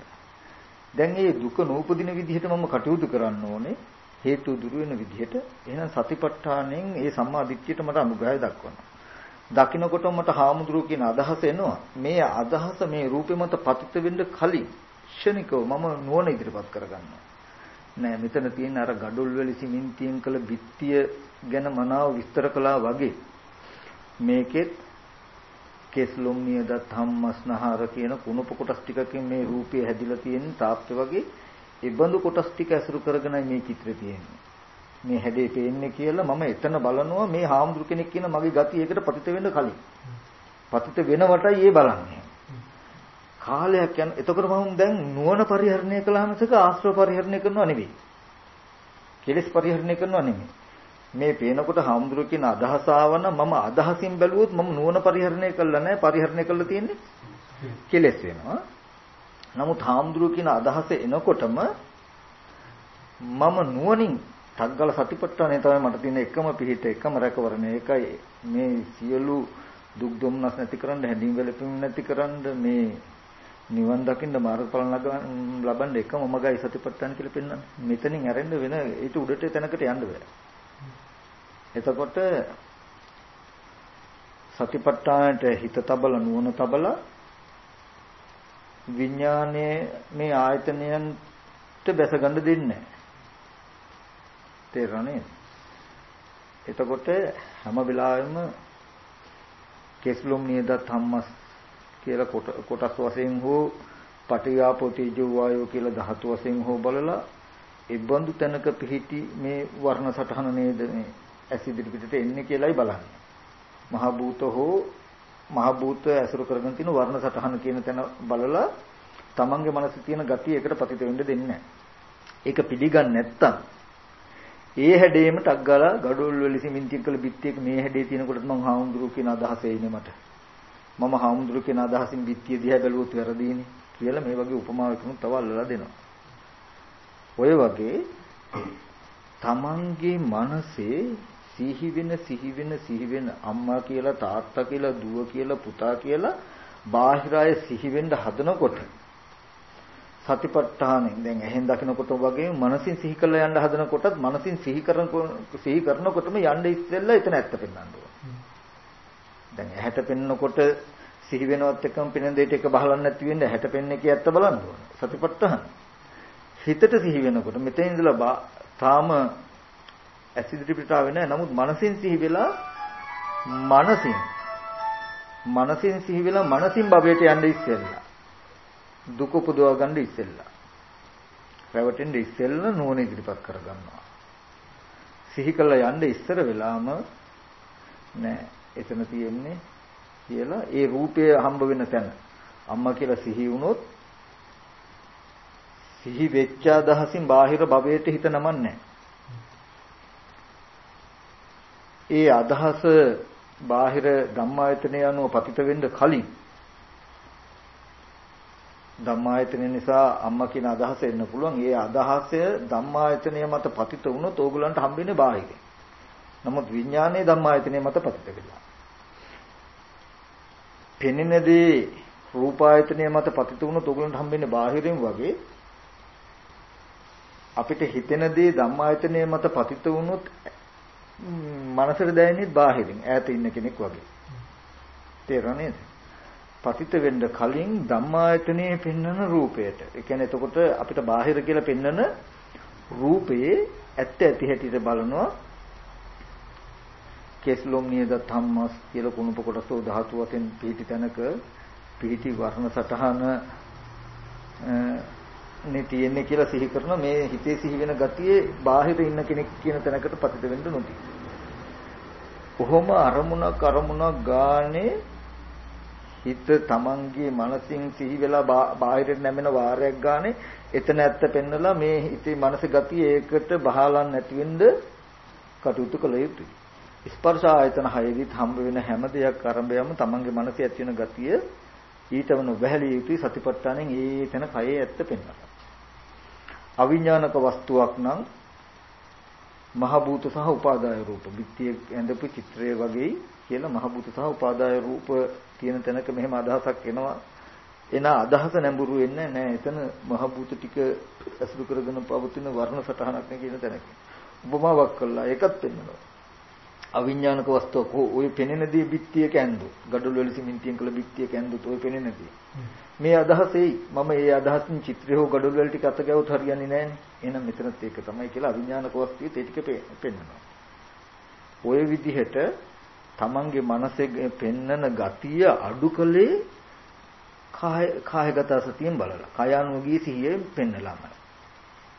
දැන් මේ දුක නූපදින විදිහට මම කටයුතු කරන්න ඕනේ හේතු දුරු වෙන විදිහට. එහෙනම් සතිපට්ඨානෙන් ඒ සම්මා දිට්ඨියට මට අනුග්‍රහය දක්වනවා. දකින්නකොට මට හාමුදුරුවෝ කියන අදහස එනවා. මේ අදහස මේ රූපෙ මත පතිත වෙන්න කලින් ක්ෂණිකව මම නුවණ ඉදිරිපත් කරගන්නවා. නෑ මෙතන තියෙන අර gadol වල සිමෙන්තියෙන් කළ බිත්තිය ගැන මනාව විස්තර කළා වගේ. මේකෙත් කෙස්ලොම් නියද ධම්මස්නහර කියන කුණප කොටස් ටිකකින් මේ රූපය හැදිලා තියෙන තාප්පේ වගේ ඉබඳු කොටස් ටික ඇසුරු කරගෙනයි මේ චිත්‍රය තියෙන්නේ. මේ හැඩේ පේන්නේ කියලා මම එතන බලනවා මේ හාමුදුරු කෙනෙක් කියන මගේ ගතිය එකට පතිත වෙන්න කලින්. පතිත වෙනවටයි ඒ බලන්නේ. කාලයක් යන එතකොට මම දැන් නුවණ පරිහරණය කළාම සක ආශ්‍රව පරිහරණය කරනවා නෙවෙයි. කෙලෙස් පරිහරණය කරනවා නෙමෙයි. මේ පේනකොට හාමුදුරුවෝ කියන අදහස ආවන මම අදහසින් බැලුවොත් මම නුවණ පරිහරණය කළා නැහැ පරිහරණය කළා තියෙන්නේ කෙලෙස් වෙනවා. නමුත් හාමුදුරුවෝ කියන අදහස එනකොටම මම නුවණින් තග්ගල සතිපට්ඨානය තමයි මට තියෙන එකම පිහිට එකම රැකවරණ ඒකයි මේ සියලු දුක් දුම්නස් නැති කරන්න හැඳින් වැළපීම් නැති කරන්න මේ නිවන් දකින්න මාර්ගඵල ලබන්න එකම මගයි සතිපට්ඨාන කියලා පෙන්වන්නේ. මෙතනින් ඇරෙන්න වෙන ඊට උඩට තැනකට යන්න බෑ. එතකොට සතිපට්ඨානට හිත තබල නුවණ තබල විඥානයේ මේ ආයතනයන්ට බැස ගන්න දෙන්නේ නැහැ. තේරෙන්නේ? එතකොට හැම වෙලාවෙම කෙස්ලොම් නියදත් හම්මස් කියලා කොටස් වශයෙන් හෝ පටිආපෝ තේජෝ වායෝ කියලා ධාතු වශයෙන් හෝ බලලා ඉබ්බඳු තැනක පිහිටි මේ වර්ණ සටහන නේද මේ ඇස් ඉදිරි පිටට එන්නේ කියලායි බලන්නේ. මහ භූත හෝ මහ භූත ඇසුරු කරගෙන තියෙන වර්ණ සටහන කියන තැන බලලා තමන්ගේ මනසේ තියෙන gatiය එකට පතිත වෙන්න දෙන්නේ නැහැ. ඒක පිළිගන්නේ නැත්තම් ඒ හැඩේම ටක් ගාලා gadol වල සිමෙන්ති කළ බිත්තියක මේ හැඩේ තියෙනකොට මං හාමුදුරුවෝ කියන අදහස එන්නේ මට. මම හාමුදුරු කියන අදහසින් බිත්තිය දිහා බැලුවොත් වැරදීනේ කියලා මේ වගේ උපමාවකින් තව අල්ලලා දෙනවා. ඔය වගේ තමන්ගේ මනසේ සිහි වෙන සිහි වෙන සිහි වෙන අම්මා කියලා තාත්තා කියලා දුව කියලා පුතා කියලා බාහිර අය සිහි වෙන්න හදනකොට සතිපට්ඨානෙන් දැන් ඇහෙන් දකිනකොට වගේ මනසින් සිහි කරලා යන්න හදනකොටත් මනසින් සිහි කරන සිහි කරනකොටම යන්න ඉස්සෙල්ලා එතන ඇත්ත පෙන්වන්න ඕන. දැන් ඇහැට පෙන්නකොට සිහි වෙනවත් එක්කම පෙනෙන දෙයට එක බහලන්න නැති වෙන්නේ ඇහැට පෙන්නේ කිය ඇත්ත බලන්න ඕන. සතිපට්ඨාන. හිතට සිහි වෙනකොට මෙතන ඉඳලා තාම ඇසිඩිටි පිටාවේ නැහැ. නමුත් මනසින් සිහි වෙලා මනසින් මනසින් සිහි වෙලා මනසින් භවයට යන්න ඉස්සෙල්ලා දුක උපදවා ගන්න ඉස්සෙල්ලා රැවටෙන්න ඉස්සෙල්ලා නෝන ඉදිරිපත් කරගන්නවා සිහි කළා යන්න ඉස්සර වෙලාම නෑ එතන තියෙන්නේ කියලා ඒ රූපය හම්බ වෙන තැන අම්මා කියලා සිහි වුණොත් සිහි වෙච්ච අදහසින් බාහිර භවයට හිත නමන්නේ ඒ අදහස බාහිර ධම්මායතනය අනුව පතිත වෙන්න කලින් ධම්මායතනය නිසා අම්මා කියන අදහස එන්න පුළුවන්. ඒ අදහසය ධම්මායතනය මත පතිත වුණොත් ඕගලන්ට හම්බෙන්නේ බාහිරේ. නමුත් විඥානයේ ධම්මායතනය මත පතිත වෙලා. පෙනෙන දේ රූපායතනය මත පතිත වුණොත් ඕගලන්ට හම්බෙන්නේ බාහිරින් වගේ. අපිට හිතෙන දේ ධම්මායතනය මත පතිත වුණොත් මනසට දැනෙන්නේ බාහිරින් ඈත ඉන්න කෙනෙක් වගේ. තේරෙනව නේද? පතිත වෙන්න කලින් ධම්මායතනයේ පෙන්වන රූපයට. ඒ කියන්නේ එතකොට අපිට බාහිර කියලා පෙන්වන රූපයේ ඇත්ත ඇති හැටියට බලනවා. කෙස්ලොම් නියද ධම්මස් කියලා කුණුප කොටසෝ ධාතු වශයෙන් පිහිටි තැනක පිහිටි වර්ණ සටහන නේ තියෙන්නේ කියලා සිහි කරන මේ හිතේ සිහි වෙන ගතියේ බාහිර ඉන්න කෙනෙක් කියන තැනකට පතිත වෙන්න නොදී. කොහොම අරමුණක් අරමුණක් ගානේ හිත තමන්ගේ මනසින් සිහි වෙලා බාහිරට නැමෙන වාරයක් ගානේ එතන ඇත්ත පෙන්නලා මේ හිතේ මනස ගතිය ඒකට බහලන් නැති වෙන්න කටයුතු කළ යුතුයි. ස්පර්ශ ආයතන හයෙදිත් හම්බ වෙන හැම දෙයක් අරඹයම තමන්ගේ මනසේ ඇති වෙන ගතිය ඊටම නොබැහැලිය යුතුයි සතිපට්ඨානෙන් ඒ තැන කයේ ඇත්ත පෙන්වනවා. අවිඥානික වස්තුවක් නම් මහ භූත සහ උපාදාය රූප. බිත්තිය ඇඳපු චිත්‍රය වගේ කියලා මහ භූත සහ උපාදාය රූප තියෙන තැනක මෙහෙම අදහසක් එනවා. එන අදහස නැඹුරු වෙන්නේ නැහැ. එතන මහ භූත ටික ඇසුරු කරගෙන පවතින වර්ණ සටහනක් නේ කියන තැනක. උපමාවක් කළා ඒකත් පෙන්වනවා. අවිඥානික වස්තුවක් ඔය පෙනෙන දේ බිත්තියක ඇඳු. gadol වල සිමෙන්තියෙන් කළ බිත්තියක ඇඳුත් ඔය පෙනෙන දේ. මේ අදහසෙයි මම ඒ අදහසින් චිත්‍රය හෝ gadol වල ටික අත ගැවුත් හරියන්නේ නැහනේ. එහෙනම් මෙතනත් ඒක තමයි කියලා අවිඥානික වස්තුවේ ඒ ටික පෙන්වනවා. ඔය විදිහට තමන්ගේ මනසේ පෙන්නන ගතිය අඩු කලේ කාය කායගත සතියෙන් බලලා. කයානුගී සිහියෙන් පෙන්නලාමයි.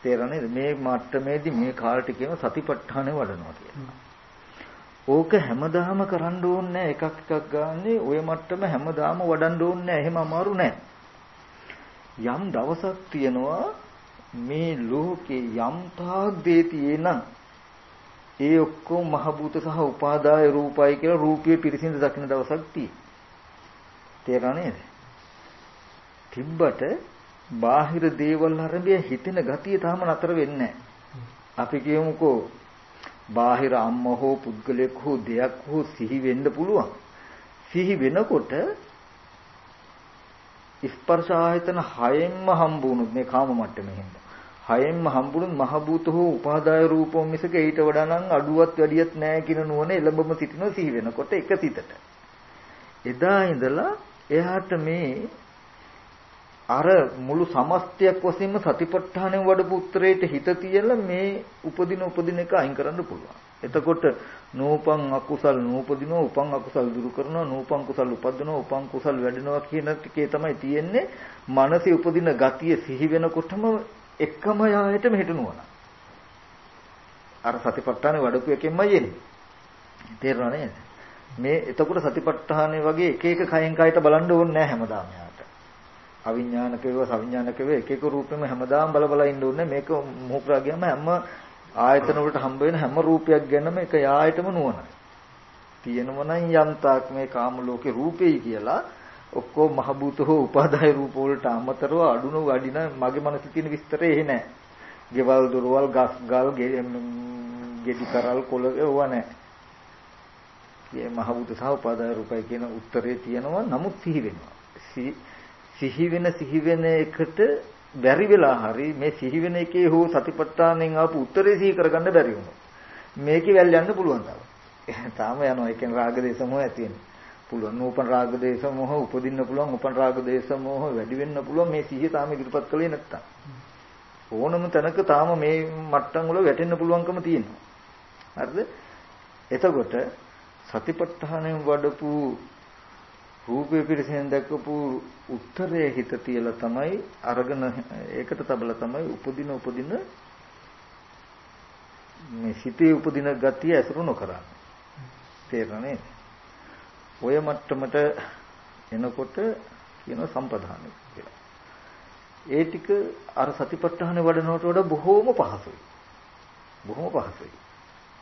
තේරෙනේද? මේ මට්ටමේදී මේ කාල ටිකේම සතිපට්ඨානෙ වඩනවා කියලා. ඕක හැමදාම කරන්න ඕනේ එකක් එකක් ගානේ ওই මට්ටම හැමදාම වඩන්න ඕනේ එහෙම අමාරු නෑ. යම් දවසක් තියනවා මේ ලෝකේ යම් තාක් දේ තියෙනම් ඒ ඔක්කොම මහ භූත සහ උපාදාය රූපයි කියලා රූපයේ පිරිසිඳ දකින්න දවසක් තියෙයි. තේරෙනවද? තිබ්බට බාහිර දේවල් අරඹය හිතෙන ගතිය තාම නතර වෙන්නේ අපි කියමුකෝ බාහිර අම්ම හෝ පුද්ගලයෙක් හෝ දෙයක් හෝ සිහි වෙන්න පුළුවන්. සිහි වෙනකොට ස්පර්ශ ආයතන හයෙන්ම හම්බුනොත් මේ කාම මට්ටමේ හින්දා හයෙන්ම හම්බුනොත් මහ භූත හෝ උපාදාය රූපෝ මිසක ඊට වඩා නම් අඩුවත් වැඩියත් නැහැ කියන නුවණ එළඹම සිටිනවා සිහි වෙනකොට එක සිතට. එදා ඉඳලා එයාට මේ අර මුළු සමස්තයක් වශයෙන්ම සතිපට්ඨානෙන් වඩපු උත්තරේට හිත තියලා මේ උපදින උපදින එක අයින් කරන්න පුළුවන්. එතකොට නූපං අකුසල් නූපදිනෝ උපං අකුසල් දුරු කරනවා නූපං කුසල් උපදිනවා උපං කුසල් වැඩෙනවා කියන ටිකේ තමයි තියෙන්නේ. මනසේ උපදින ගතිය සිහි වෙනකොටම එකම යායටම හිටනුවන. අර සතිපට්ඨානේ වඩපු එකෙන්මයි එන්නේ. තේරෙනව නේද? මේ එතකොට සතිපට්ඨානේ වගේ එක එක කයෙන් කයට බලන්න ඕනේ නැහැ හැමදාම යාට. අවිඥානික වේව සවිඥානික වේව එක එක රූපෙම හැමදාම බල බල ඉන්න ඕනේ මේක මොහොකරා ගියාම හැම ආයතන වලට හම්බ වෙන හැම රූපයක් ගැනම එක යායටම නුවණයි. තියෙනම නම් යන්තාක් මේ කාම ලෝකේ රූපෙයි කියලා ඔක්කොම මහ භූත හෝ උපාදාය රූප වලට අමතරව අඩුණු වඩින මගේ මනසේ තියෙන විස්තරය එහෙ නැහැ. ගෙවල් දොරවල් ගස් ගල් ගෙඩි කරල් කොළ ඒවා නැහැ. මේ මහ බුදු සහ උපාදාය රූපයි කියන උත්තරේ තියෙනවා නමුත් සිහි වෙනවා. සිහි වෙන සිහි වෙන එකට බැරි වෙලා හරි මේ සිහි වෙන එකේ හෝ සතිපට්ඨානෙන් ආපු උත්තරේ සිහි කරගන්න බැරි වුණා. මේකේ වැල් යන්න පුළුවන් තාම. තාම යනවා. ඒ කියන්නේ රාග දේශ මොහ ඇති වෙනවා. පුළුවන්. නූපන් රාග දේශ මොහ උපදින්න පුළුවන්. උපන් රාග දේශ මොහ වැඩි වෙන්න පුළුවන්. මේ සිහිය තාම ඉදිරිපත් කළේ නැත්තම්. ඕනම තැනක තාම මේ මට්ටම් වල වැටෙන්න පුළුවන්කම තියෙනවා. හරිද? එතකොට සතිපට්ඨානයෙන් වඩපු රූපේ පිරසෙන් දැකපු උත්තරයේ හිත තියලා තමයි අරගෙන ඒකට තබලා තමයි උපදින උපදින මේ සිතේ උපදින ගතිය ඇසුරු නොකරන්නේ. තේරෙන්නේ? ඔය මට්ටමට එනකොට කියන සම්පදාන කියලා. ඒ ටික අර සතිපට්ඨාන වඩනවට වඩා බොහෝම පහසුයි. බොහෝම පහසුයි.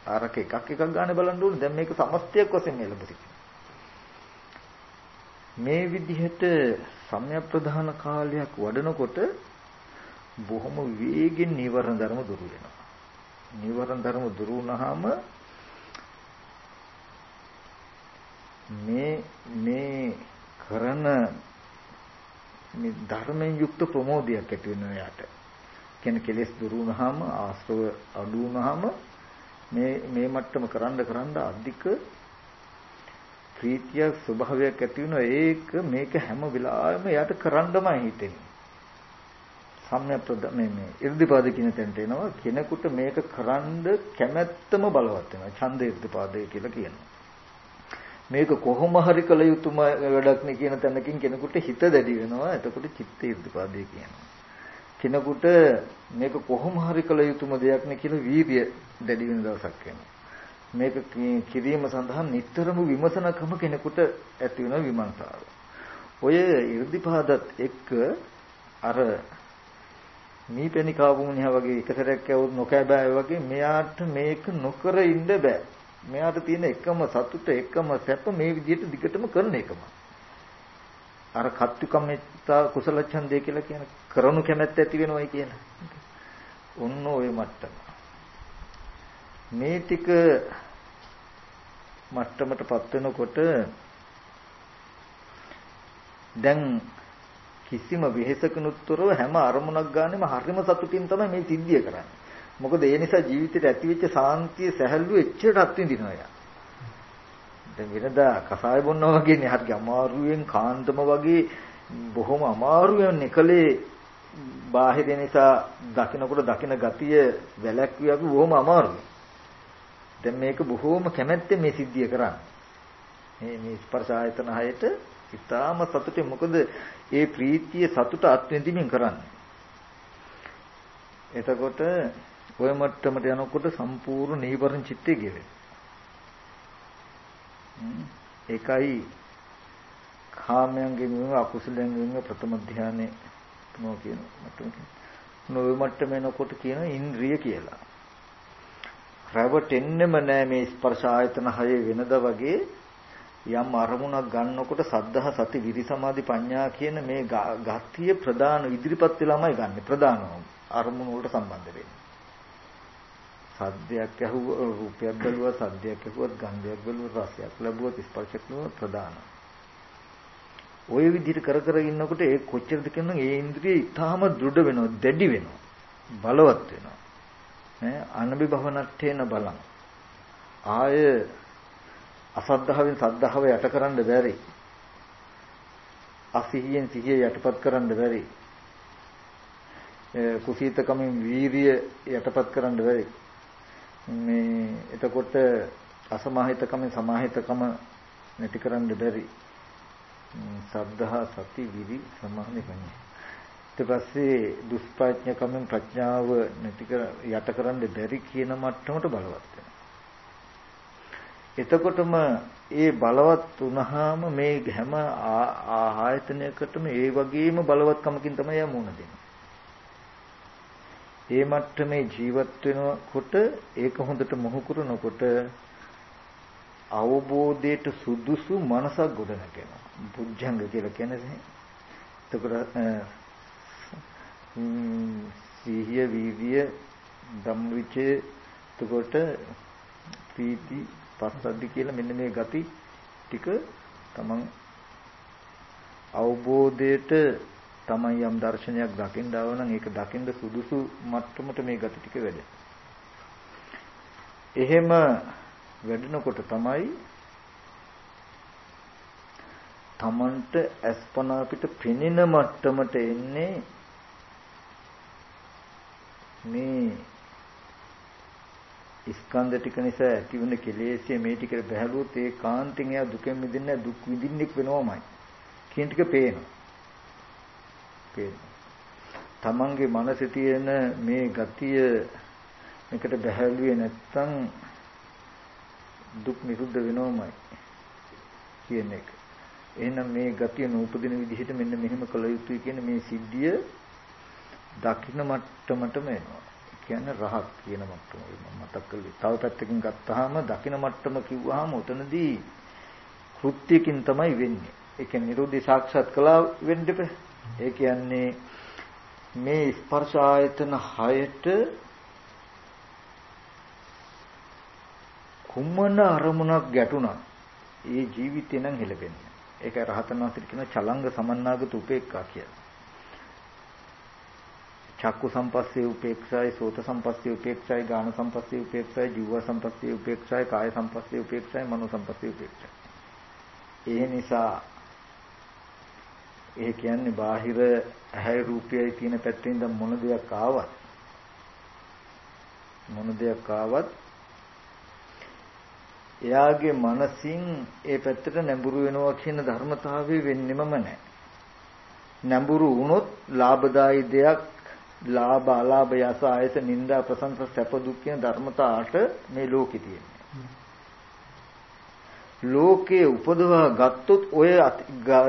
අරක එකක් එකක් ගන්න බලන්න ඕනේ. දැන් මේක සමස්තයක් වශයෙන් එළඹ මේ විදිහට සම්‍යක් ප්‍රධාන කාලයක් වඩනකොට බොහොම වේගෙන් නීවරණ ධර්ම දුරු වෙනවා. නීවරණ ධර්ම දුරු වුණාම මේ මේ කරන මේ ධර්මයෙන් යුක්ත ප්‍රමෝදයක් ඇති වෙනවා යාට. කියන්නේ කෙලෙස් දුරු වුණාම ආශ්‍රව අඩු වුණාම මේ මේ මට්ටම කරන්න කරන්න අධික ප්‍රීතිය ස්වභාවයක් ඇති වෙනවා. ඒක මේක හැම වෙලාවෙම යාට කරන්නමයි හිතෙන්නේ. සම්‍යප්පද මේ මේ irdipaද කියන තැනට එනවා. කෙනෙකුට මේක කරන්න කැමැත්තම බලවත් වෙනවා. ඡන්ද irdipaදේ කියලා කියනවා. මේක කොහොම හරි කළ යුතුම වැඩක් නේ කියන තැනකින් කෙනෙකුට හිත දැඩි වෙනවා. එතකොට චිත්ත irdipaදේ කියනවා. කෙනෙකුට මේක කොහොම හරි කළ යුතුම දෙයක් නේ කියලා වීර්ය දැඩි වෙන දවසක් එනවා. මේක කිරීම සඳහා නිතරම විමසනකම කෙනෙකුට ඇති වෙන විමර්ශාව ඔය irdipaදත් එක්ක අර මීපැණි කාපු මිනිහා වගේ එක සැරයක් ඇවුත් නොකෑ බෑ වගේ මෙයාට මේක නොකර ඉන්න බෑ. මෙයාට තියෙන එකම සතුට එකම සැප මේ විදිහට දිගටම කරන එකම. අර කත්තිකම්මිතා කුසල ඡන්දය කියලා කියන කරනු කැමැත්ත ඇති වෙනවයි කියන. ඔන්න ඔය මට්ටම. මේ ටික මට්ටමටපත් වෙනකොට දැන් කිසිම වෙහෙසකිනුත්තරව හැම අරමුණක් ගන්නෙම හරිම සතුටින් තමයි මේ සිද්ධිය කරන්නේ. මොකද ඒ නිසා ජීවිතේට ඇතිවෙච්ච සාන්තිය සැහැල්ලුව එච්චරට අත්විඳිනවා යා. දැන් වෙනදා කසාය බොන්නා වගේ නේ හරි අමාරුවෙන් කාන්තම වගේ බොහොම අමාරුවෙන් එකලේ බාහිර නිසා දකින්නකොට දකින්න ගතිය වැලැක්විය අපි බොහොම අමාරුයි. දැන් මේක බොහොම කැමැත්තෙන් මේ සිද්ධිය කරන්නේ. මේ මේ ස්පර්ශ ආයතන හයට ඉතාම සතුටින් මොකද ඒ ප්‍රීතිය සතුට අත්විඳින්මින් කරන්නේ. එතකොට ඔය මට්ටමට යනකොට සම්පූර්ණ නීවරණ චිත්තය ගෙවෙන. ඒකයි කාමයන්ගෙන් වෙන අකුසලයෙන් වෙන ප්‍රථම ධානයේ නෝ කියන මට්ටම. නෝ මට්ටම එනකොට කියන ඉන්ද්‍රිය කියලා. රැවටෙන්නෙම නෑ මේ ස්පර්ශ ආයතන හය වෙනද වගේ යම් අරමුණක් ගන්නකොට සද්ධා සති විරි සමාධි ප්‍රඥා කියන මේ ගතිය ප්‍රධාන ඉදිරිපත් වෙලාමයි ගන්න ප්‍රධානම අරමුණ වලට සම්බන්ධ වෙන්නේ. සද්දයක් ඇහුව රූපයක් බැලුවා සද්දයක් ඇහුවත් ගන්ධයක් බැලුවා රසයක් ලැබුවත් ස්පර්ශයක් ලැබුවා ප්‍රධානයි. ওই විදිහට කර කර ඉන්නකොට ඒ කොච්චරද කියනනම් ඒ ඉන්ද්‍රිය ඊටාම දෘঢ় වෙනවා දැඩි වෙනවා බලවත් වෙනවා ඈ අනබිභවනට්ඨේන බලං ආය අසද්ධාවෙන් සද්ධාව යටකරන්න බැරි. අසිහියෙන් සිහිය යටපත් කරන්න බැරි. කුසීතකමින් වීරිය යටපත් කරන්න බැරි. මේ එතකොට අසමාහිතකමින් සමාහිතකම නැති කරන්න බැරි. සද්ධා සති විරි සමාධි පඤ්ඤා. ඊට පස්සේ දුෂ්ප්‍රඥකමින් ප්‍රඥාව නැති කර යටකරන්න බැරි කියන මට්ටමට බලවත් එතකොටම ඒ බලවත් වුණාම මේ හැම ආයතනයකටම ඒ වගේම බලවත්කමකින් තමයි යා මුණ දෙන්නේ. ඒ මට්ටමේ ජීවත් වෙනකොට ඒක හොඳට මොහු කරනකොට අවබෝධයට සුදුසු මනසක් ගොඩනගෙනවා. බුද්ධංග කියලා කියන්නේ එතකොට සිහිය වීර්ය ධම්මවිචේ එතකොට ප්‍රීති පස්සද්ධි කියලා මෙන්න මේ ගති ටික තමන් අවබෝධයට තමයි යම් දර්ශනයක් දකින්න ආව නම් ඒක දකින්න සුදුසු මට්ටමට මේ ගති ටික වැඩ. එහෙම වැඩනකොට තමයි තමන්ට අස්පනා පිට පෙනෙන මට්ටමට එන්නේ මේ ස්කන්ධ ටික නිසා ඇතිවන කෙලෙස්ය මේ ටිකට බහැලුවොත් ඒ කාන්තෙන් එයා දුකෙන් මිදෙන්නේ දුක් විඳින්නෙක් වෙනවමයි. කියන ටික පේනවා. පේනවා. තමන්ගේ මනසේ තියෙන මේ ගතිය මේකට බහැලුවේ නැත්තම් දුක් නිරුද්ධ වෙනවමයි කියන එක. එහෙනම් මේ ගතිය නූපදින විදිහට මෙන්න මෙහෙම කළ යුතුයි කියන මේ සිද්ධිය දකින්න මට්ටමටම එනවා. කියන්නේ රහත් කියන මට්ටම මම මතක් කළේ. තව පැත්තකින් ගත්තාම දකින්න මට්ටම කිව්වහම උතනදී කෘත්‍යකින් තමයි වෙන්නේ. ඒ කියන්නේ නිරෝධي සාක්ෂාත් කළා වෙන්න ඒ කියන්නේ මේ ස්පර්ශ ආයතන 6ට කුමන අරමුණක් ගැටුණා ඒ ජීවිතේ නම් හෙලෙන්නේ. ඒක රහතන් වහන්සේ කියන චලංග සමන්නාගත උපේක්ඛා කියලා. චක්කු සම්පස්සේ උපේක්ෂායි සෝත සම්පස්සේ උපේක්ෂායි ගාන සම්පස්සේ උපේක්ෂායි ජීව සම්පස්සේ උපේක්ෂායි කාය සම්පස්සේ උපේක්ෂායි මනෝ සම්පස්සේ උපේක්ෂායි. ඒ නිසා ඒ කියන්නේ බාහිර ඇහැ රූපයයි තියෙන පැත්තෙන් ඉඳන් මොන දෙයක් ආවත් මොන දෙයක් ආවත් එයාගේ මනසින් ඒ පැත්තට නැඹුරු වෙනවා කියන ධර්මතාවය වෙන්නෙමම නැහැ. නැඹුරු වුණොත් ලාභදායි දෙයක් ලාභ අලාභ යස ආයත නිന്ദා ප්‍රසංස සැප දුක් කියන ධර්මතාවට මේ ලෝකේ තියෙන්නේ. ලෝකේ උපදවා ගත්තොත් ඔය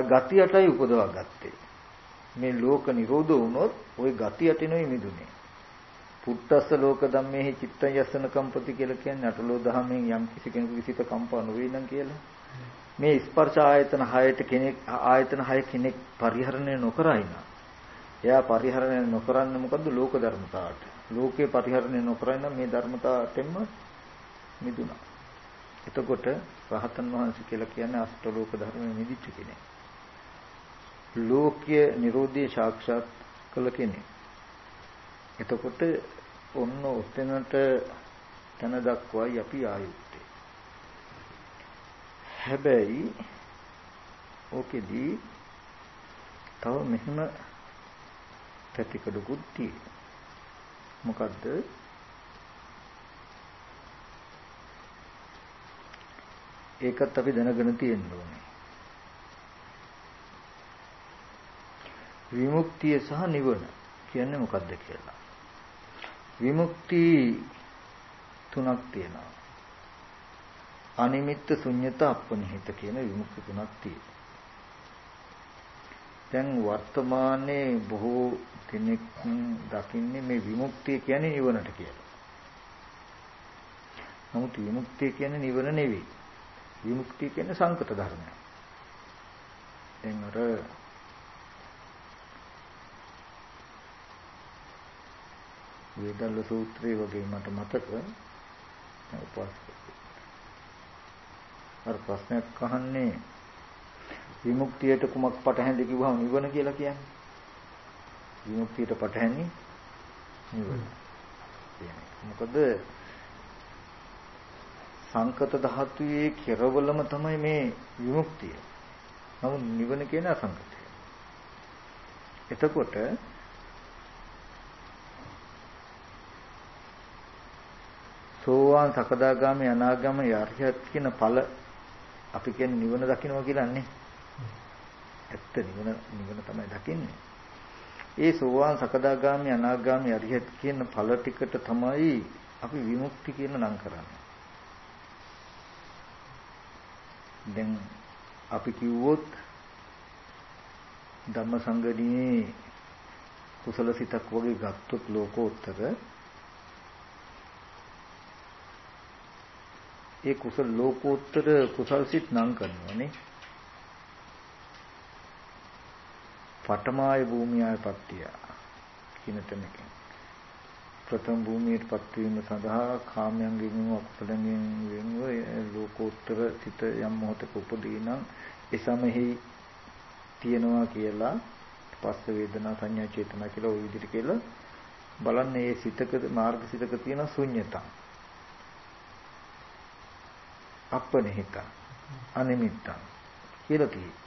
ගතියටයි උපදවා ගත්තේ. මේ ලෝක නිරෝධ වුණොත් ওই ගතියටිනොයි මිදුනේ. පුත්තස්ස ලෝක ධම්මේහි චිත්තං යස්සන කම්පති කියලා කියන්නේ අටලෝ දහමෙන් යම් කිසි කෙනෙකුගේ සිත කම්පා නොවේ නම් කියලා. මේ ස්පර්ශ ආයතන 6ට කෙනෙක් ආයතන 6 කෙනෙක් පරිහරණය නොකරයි නම් එයා පරිහරණය නොකරන්නේ මොකද්ද ලෝක ධර්මතාවට. ලෝකේ පරිහරණය නොකරයි නම් මේ ධර්මතාවටෙම මිදුණා. එතකොට රහතන් වහන්සේ කියලා කියන්නේ අෂ්ටලෝක ධර්මයේ මිදිච්ච කෙනෙක්. ලෝකයේ Nirodhe සාක්ෂාත් කළ කෙනෙක්. එතකොට ඔන්න ඔතනට තන දක්වයි අපි ආයුත්තේ. හැබැයි ඕකෙදී තව මෙහෙම පැතිකඩකුත් තියෙනවා. මොකද්ද? ඒකත් අපි දැනගෙන තියෙන්න ඕනේ. විමුක්තිය සහ නිවන කියන්නේ මොකද්ද කියලා. විමුක්ති තුනක් තියෙනවා. අනිමිත්ත ශුන්්‍යත අපනිහිත කියන විමුක්ති තුනක් තියෙනවා. දැන් වර්තමානයේ බොහෝ කෙනෙක් දකින්නේ මේ විමුක්තිය කියන්නේ නිවනට කියලා. නමුත් විමුක්තිය කියන්නේ නිවන නෙවෙයි. විමුක්තිය කියන්නේ සංකත ධර්මයක්. දැන් අර වේදල්ල සූත්‍රය වගේ මට මතක උපාසක අර ප්‍රශ්නයක් අහන්නේ විමුක්තියට කුමක් පටහැන්ද කිව්වම නිවන කියලා කියන්නේ විමුක්තියට පටහැන්නේ නිවන මොකද සංකත ධාතුවේ කෙරවලම තමයි මේ විමුක්තිය. නමුත් නිවන කියන අසංකතය. එතකොට සෝවාන් සකදාගාමී අනාගාමී අරිහත් කියන ඵල අපි කියන්නේ නිවන දකින්නවා කියලාන්නේ. ඇත්ත නිවන නිවන තමයි දකින්නේ. ඒ සෝවාන් සකදාගාමී අනාගාමී අරිහත් කියන ඵල ටිකට තමයි අපි විමුක්ති කියන නම් කරන්නේ. දැන් අපි කිව්වොත් ධම්මසංගණියේ කුසල සිතක් වගේ ගත්තොත් ලෝකෝත්තර ඒ කුසල ලෝකෝත්තර කුසල් සිත් නම් කරනවානේ. පඨමාය භූමියාය පත්තිය කියන තැනකින්. ප්‍රථම භූමියට පත්වීම සඳහා කාමයන්ගෙන් අකුසලයෙන් වෙන්ව ලෝකෝත්තර සිත යම් මොහතක උපදී නම් එසමෙහි තියනවා කියලා පස්ස වේදනා සංඥා චේතනා කියලා ওই විදිහට කියලා බලන්නේ මේ සිතක මාර්ග සිතක තියෙන ශුන්්‍යතා. අපනිහිත. අනිමිත්ත. කියලා තියෙනවා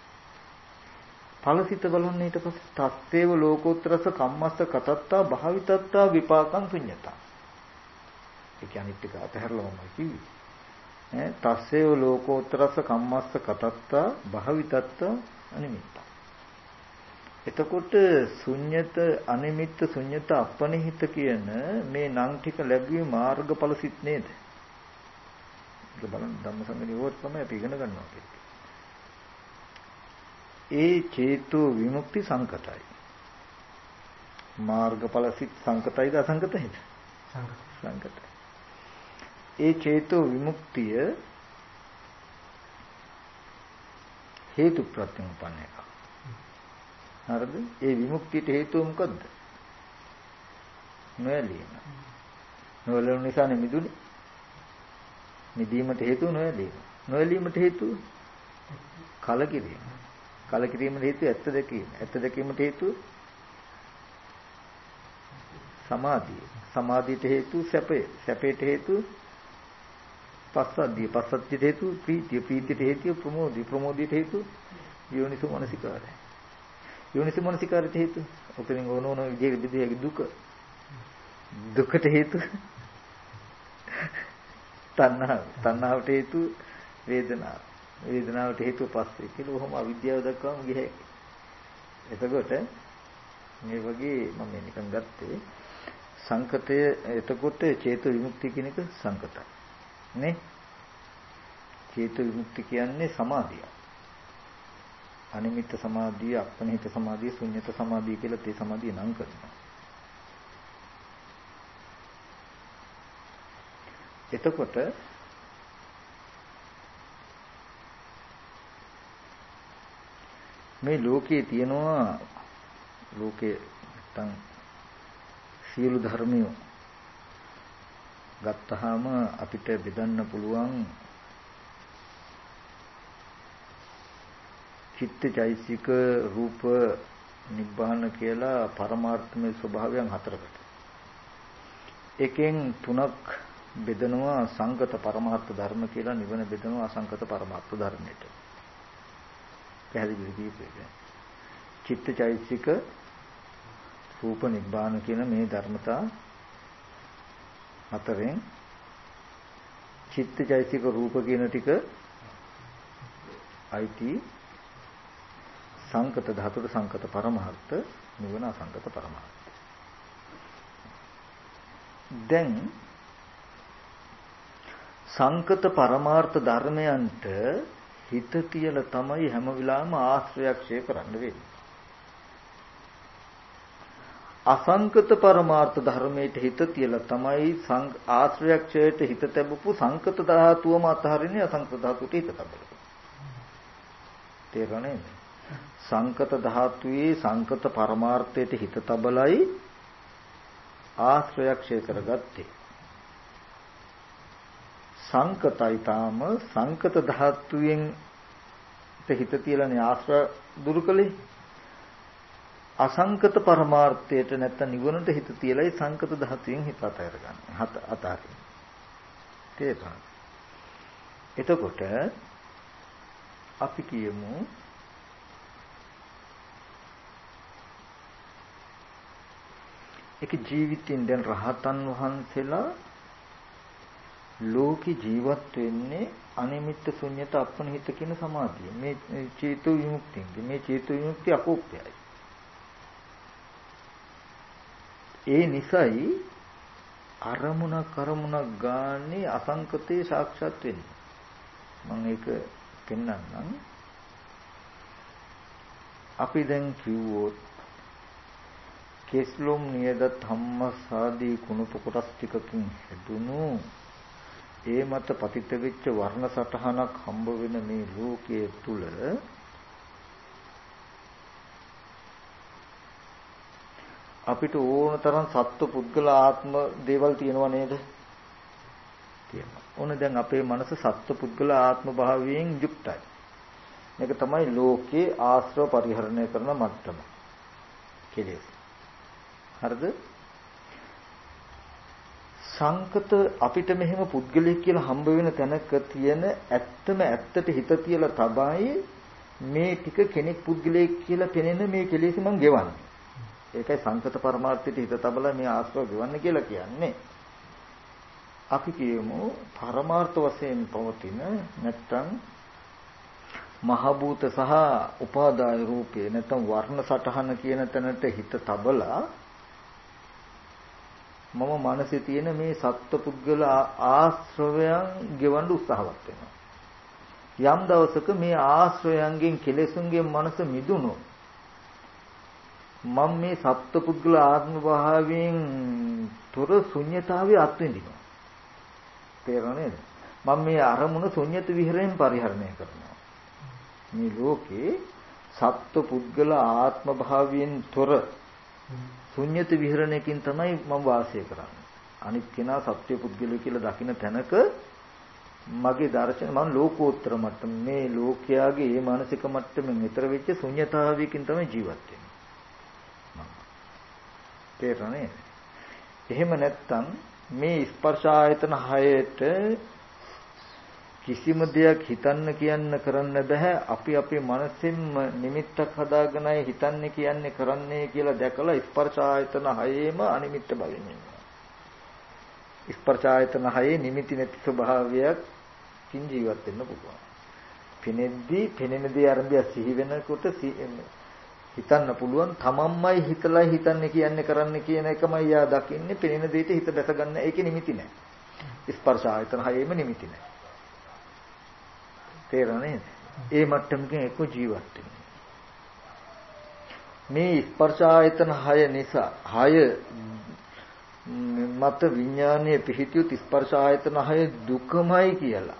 ඵලසිත බලන්න ඊට පස්සේ තත්තේව ලෝකෝත්තරස කම්මස්ස කතත්තා භාවිතත්තා විපාකං ශුඤ්ඤතා. ඒ කියන්නේ ටික අතහැරලාම කිව්වේ. ඈ තස්සේව ලෝකෝත්තරස කම්මස්ස කතත්තා භාවිතත්තා අනිමිත්ත. එතකොට ශුඤ්ඤත අනිමිත්ත ශුඤ්ඤත අපනිහිත කියන මේ නම් ටික ලැබුවේ මාර්ගඵලසිත නේද? ඒක බලන්න ධම්මසංගණී වෝත් තමයි අපි ඉගෙන ගන්නවා කියන්නේ. ඒ චේතෝ විමුක්ති සංකතයි. මාර්ගඵල සිත් සංකතයිද අසංකතයිද? සංකතයි. ඒ චේතෝ විමුක්තිය හේතු ප්‍රත්‍යයෙන් උපන්න එක. හරිද? ඒ විමුක්තියට හේතුව මොකද්ද? නොයලීම. නොයලීම නිසානේ මිදුනේ. මිදීමට හේතුව නොයලීම. නොයලීමට හේතුව කලකිරීම. කලකිරීමට හේතුව ඇත්ත දැකීම. ඇත්ත දැකීමට හේතුව සමාධිය. සමාධියට හේතුව සැපය. සැපයට හේතුව පස්සද්ධිය. පස්සද්ධියට හේතුව ප්‍රීතිය. ප්‍රීතියට හේතුව ප්‍රමෝදය. ප්‍රමෝදයට හේතුව යෝනිසෝ මනසිකාරය. යෝනිසෝ මනසිකාරයට හේතුව ඔතනින් ඕන ඕන විදිහට විදිහේ දුක. දුකට හේතුව තණ්හාව. තණ්හාවට හේතුව වේදනාව. වේදනාවට හේතුව පස්සේ කියලා ඔහොම අවිද්‍යාව දක්වාම ගියේ. එතකොට මේ වගේ මම නිකන් ගත්තේ සංකතය එතකොට චේතු විමුක්තිය කියන එක සංකතයි. නේ? චේතු විමුක්ති කියන්නේ සමාධිය. අනිමිත්ත සමාධිය, අපනිහිත සමාධිය, ශුන්්‍යත සමාධිය කියලා තේ සමාධිය නම් කරනවා. එතකොට මේ ලෝකයේ තියෙනවා ලෝකේ නැත්තම් සියලු ධර්මියෝ ගත්තාම අපිට බෙදන්න පුළුවන් චිත්තචෛසික රූප නිබ්බාන කියලා පරමාර්ථමය ස්වභාවයන් හතරකට. එකෙන් තුනක් බෙදනවා සංගත පරමාර්ථ ධර්ම කියලා නිවන බෙදනවා අසංගත පරමාර්ථ ධර්මයට. පැහැදිලි දීපේක. චිත්තචෛතසික රූප නිබ්බාන කියන මේ ධර්මතා හතරෙන් චිත්තචෛතසික රූප කියන ටික අයිති සංකත ධාතුට සංකත පරමහර්ථ නිවන අසංකත පරමහර්ථ. දැන් සංකත පරමාර්ථ ධර්මයන්ට හිත තියලා තමයි හැම වෙලාවෙම ආශ්‍රයක්ෂය කරන්න වෙන්නේ. අසංකත පරමාර්ථ ධර්මයට හිත තියලා තමයි ආශ්‍රයක්ෂයට හිත තැබපු සංකත ධාතුවම අතහරින්නේ අසංකත ධාතුවට හිත තබලා. තේරුණේ? සංකත ධාතුවේ සංකත පරමාර්ථයට හිත තබලයි ආශ්‍රයක්ෂය කරගත්තේ. සංකතයි තාම සංකත ධාතුවෙන් හිත තියලානේ ආශ්‍රය දුරු කළේ අසංකත පරමාර්ථයට නැත්නම් නිවනට හිත තියලයි සංකත ධාතුවෙන් හිත අතහැර ගන්න. හත අතහරින්න. තේරුණා. එතකොට අපි කියමු ඒක ජීවිතෙන් දැන් රහතන් වහන්සේලා ලෝකේ ජීවත් වෙන්නේ අනිමිත්ත ශුන්්‍යත අපනිහිත කියන සමාධිය. මේ චේතු විමුක්තියයි. මේ චේතු විමුක්තිය අකෝප්‍යයි. ඒ නිසයි අරමුණක් අරමුණක් ගානේ අසංකතේ සාක්ෂාත් වෙන්නේ. මම ඒක පෙන්වන්නම්. අපි දැන් කිව්වොත් කෙස්ලොම් නියද ධම්මසාදී කුණප කොටස් ටිකකින් හැදුණු ඒ මත පතිත වෙච්ච වර්ණ සටහනක් හම්බ වෙන මේ ලෝකයේ තුල අපිට ඕන තරම් සත්ව පුද්ගල ආත්ම දේවල් තියෙනව නේද? තියෙනවා. ඕන දැන් අපේ මනස සත්ව පුද්ගල ආත්ම භාවයෙන් යුක්තයි. මේක තමයි ලෝකේ ආශ්‍රව පරිහරණය කරන මට්ටම. කෙලෙස්. හරිද? සංකත අපිට මෙහෙම පුද්ගලයෙක් කියලා හම්බ වෙන තැනක තියෙන ඇත්තම ඇත්තට හිත තියලා තබයි මේ ටික කෙනෙක් පුද්ගලයෙක් කියලා පෙනෙන මේ කෙලෙස් මං ගෙවන්නේ. ඒකයි සංකත පරමාර්ථයට හිත තබලා මේ ආශ්‍රව ගෙවන්න කියලා කියන්නේ. අපි කියමු පරමාර්ථ වශයෙන් පවතින නැත්තම් මහ භූත සහ උපාදාය රූපේ නැත්තම් වර්ණ සටහන කියන තැනට හිත තබලා මම මනසේ තියෙන මේ සත්පුද්ගල ආශ්‍රවයන් ගෙවන්න උත්සාහවත් වෙනවා. යම් දවසක මේ ආශ්‍රයයන්ගෙන් කෙලෙසුන්ගෙන් මනස මිදුණොත් මම මේ සත්පුද්ගල ආත්ම භාවයෙන් තොර ශුන්්‍යතාවයේ අත්විඳිනවා. තේරෙනවද? මම මේ අරමුණ ශුන්්‍යත විහරයෙන් පරිහරණය කරනවා. මේ ලෝකේ සත්පුද්ගල ආත්ම භාවයෙන් තොර ශුන්්‍යත විහරණයකින් තමයි මම වාසය කරන්නේ. අනිත් කෙනා සත්‍ය පුද්ගලය කියලා දකින තැනක මගේ දර්ශන මම ලෝකෝත්තර මට්ටම මේ ලෝකයාගේ මේ මානසික මට්ටමින් ඈතර වෙච්ච ශුන්්‍යතාවයකින් තමයි ජීවත් වෙන්නේ. තේරෙන්නේ? එහෙම නැත්තම් මේ ස්පර්ශ ආයතන හයට කිසිම දෙයක් හිතන්න කියන්න කරන්න බෑ අපි අපේ මනසෙන්ම නිමිත්තක් හදාගෙනයි හිතන්නේ කියන්නේ කරන්නේ කියලා දැකලා ස්පර්ශ ආයතන හයේම අනිමිත්ත බලමින් ඉන්නවා. ස්පර්ශ ආයතන හයේ නිමිති නැති ස්වභාවයක් කින් ජීවත් වෙන්න පුළුවන්. පෙනෙද්දී පෙනෙන දේ අරඹය සිහි වෙනකොට හිතන්න පුළුවන් තමන්මයි හිතලා හිතන්නේ කියන්නේ කරන්නේ කියන එකමයි යා දකින්නේ. පෙනෙන දෙයට හිත දැස ගන්න ඒකේ නිමිති නැහැ. ස්පර්ශ ආයතන හයේම නිමිති නැහැ. තේරෙන්නේ ඒ මට්ටමකින් එක්ක ජීවත් මේ ස්පර්ශ ආයතන 6 නිසා 6 මත විඥානයේ පිහිටියුත් ස්පර්ශ ආයතන 6 දුකමයි කියලා.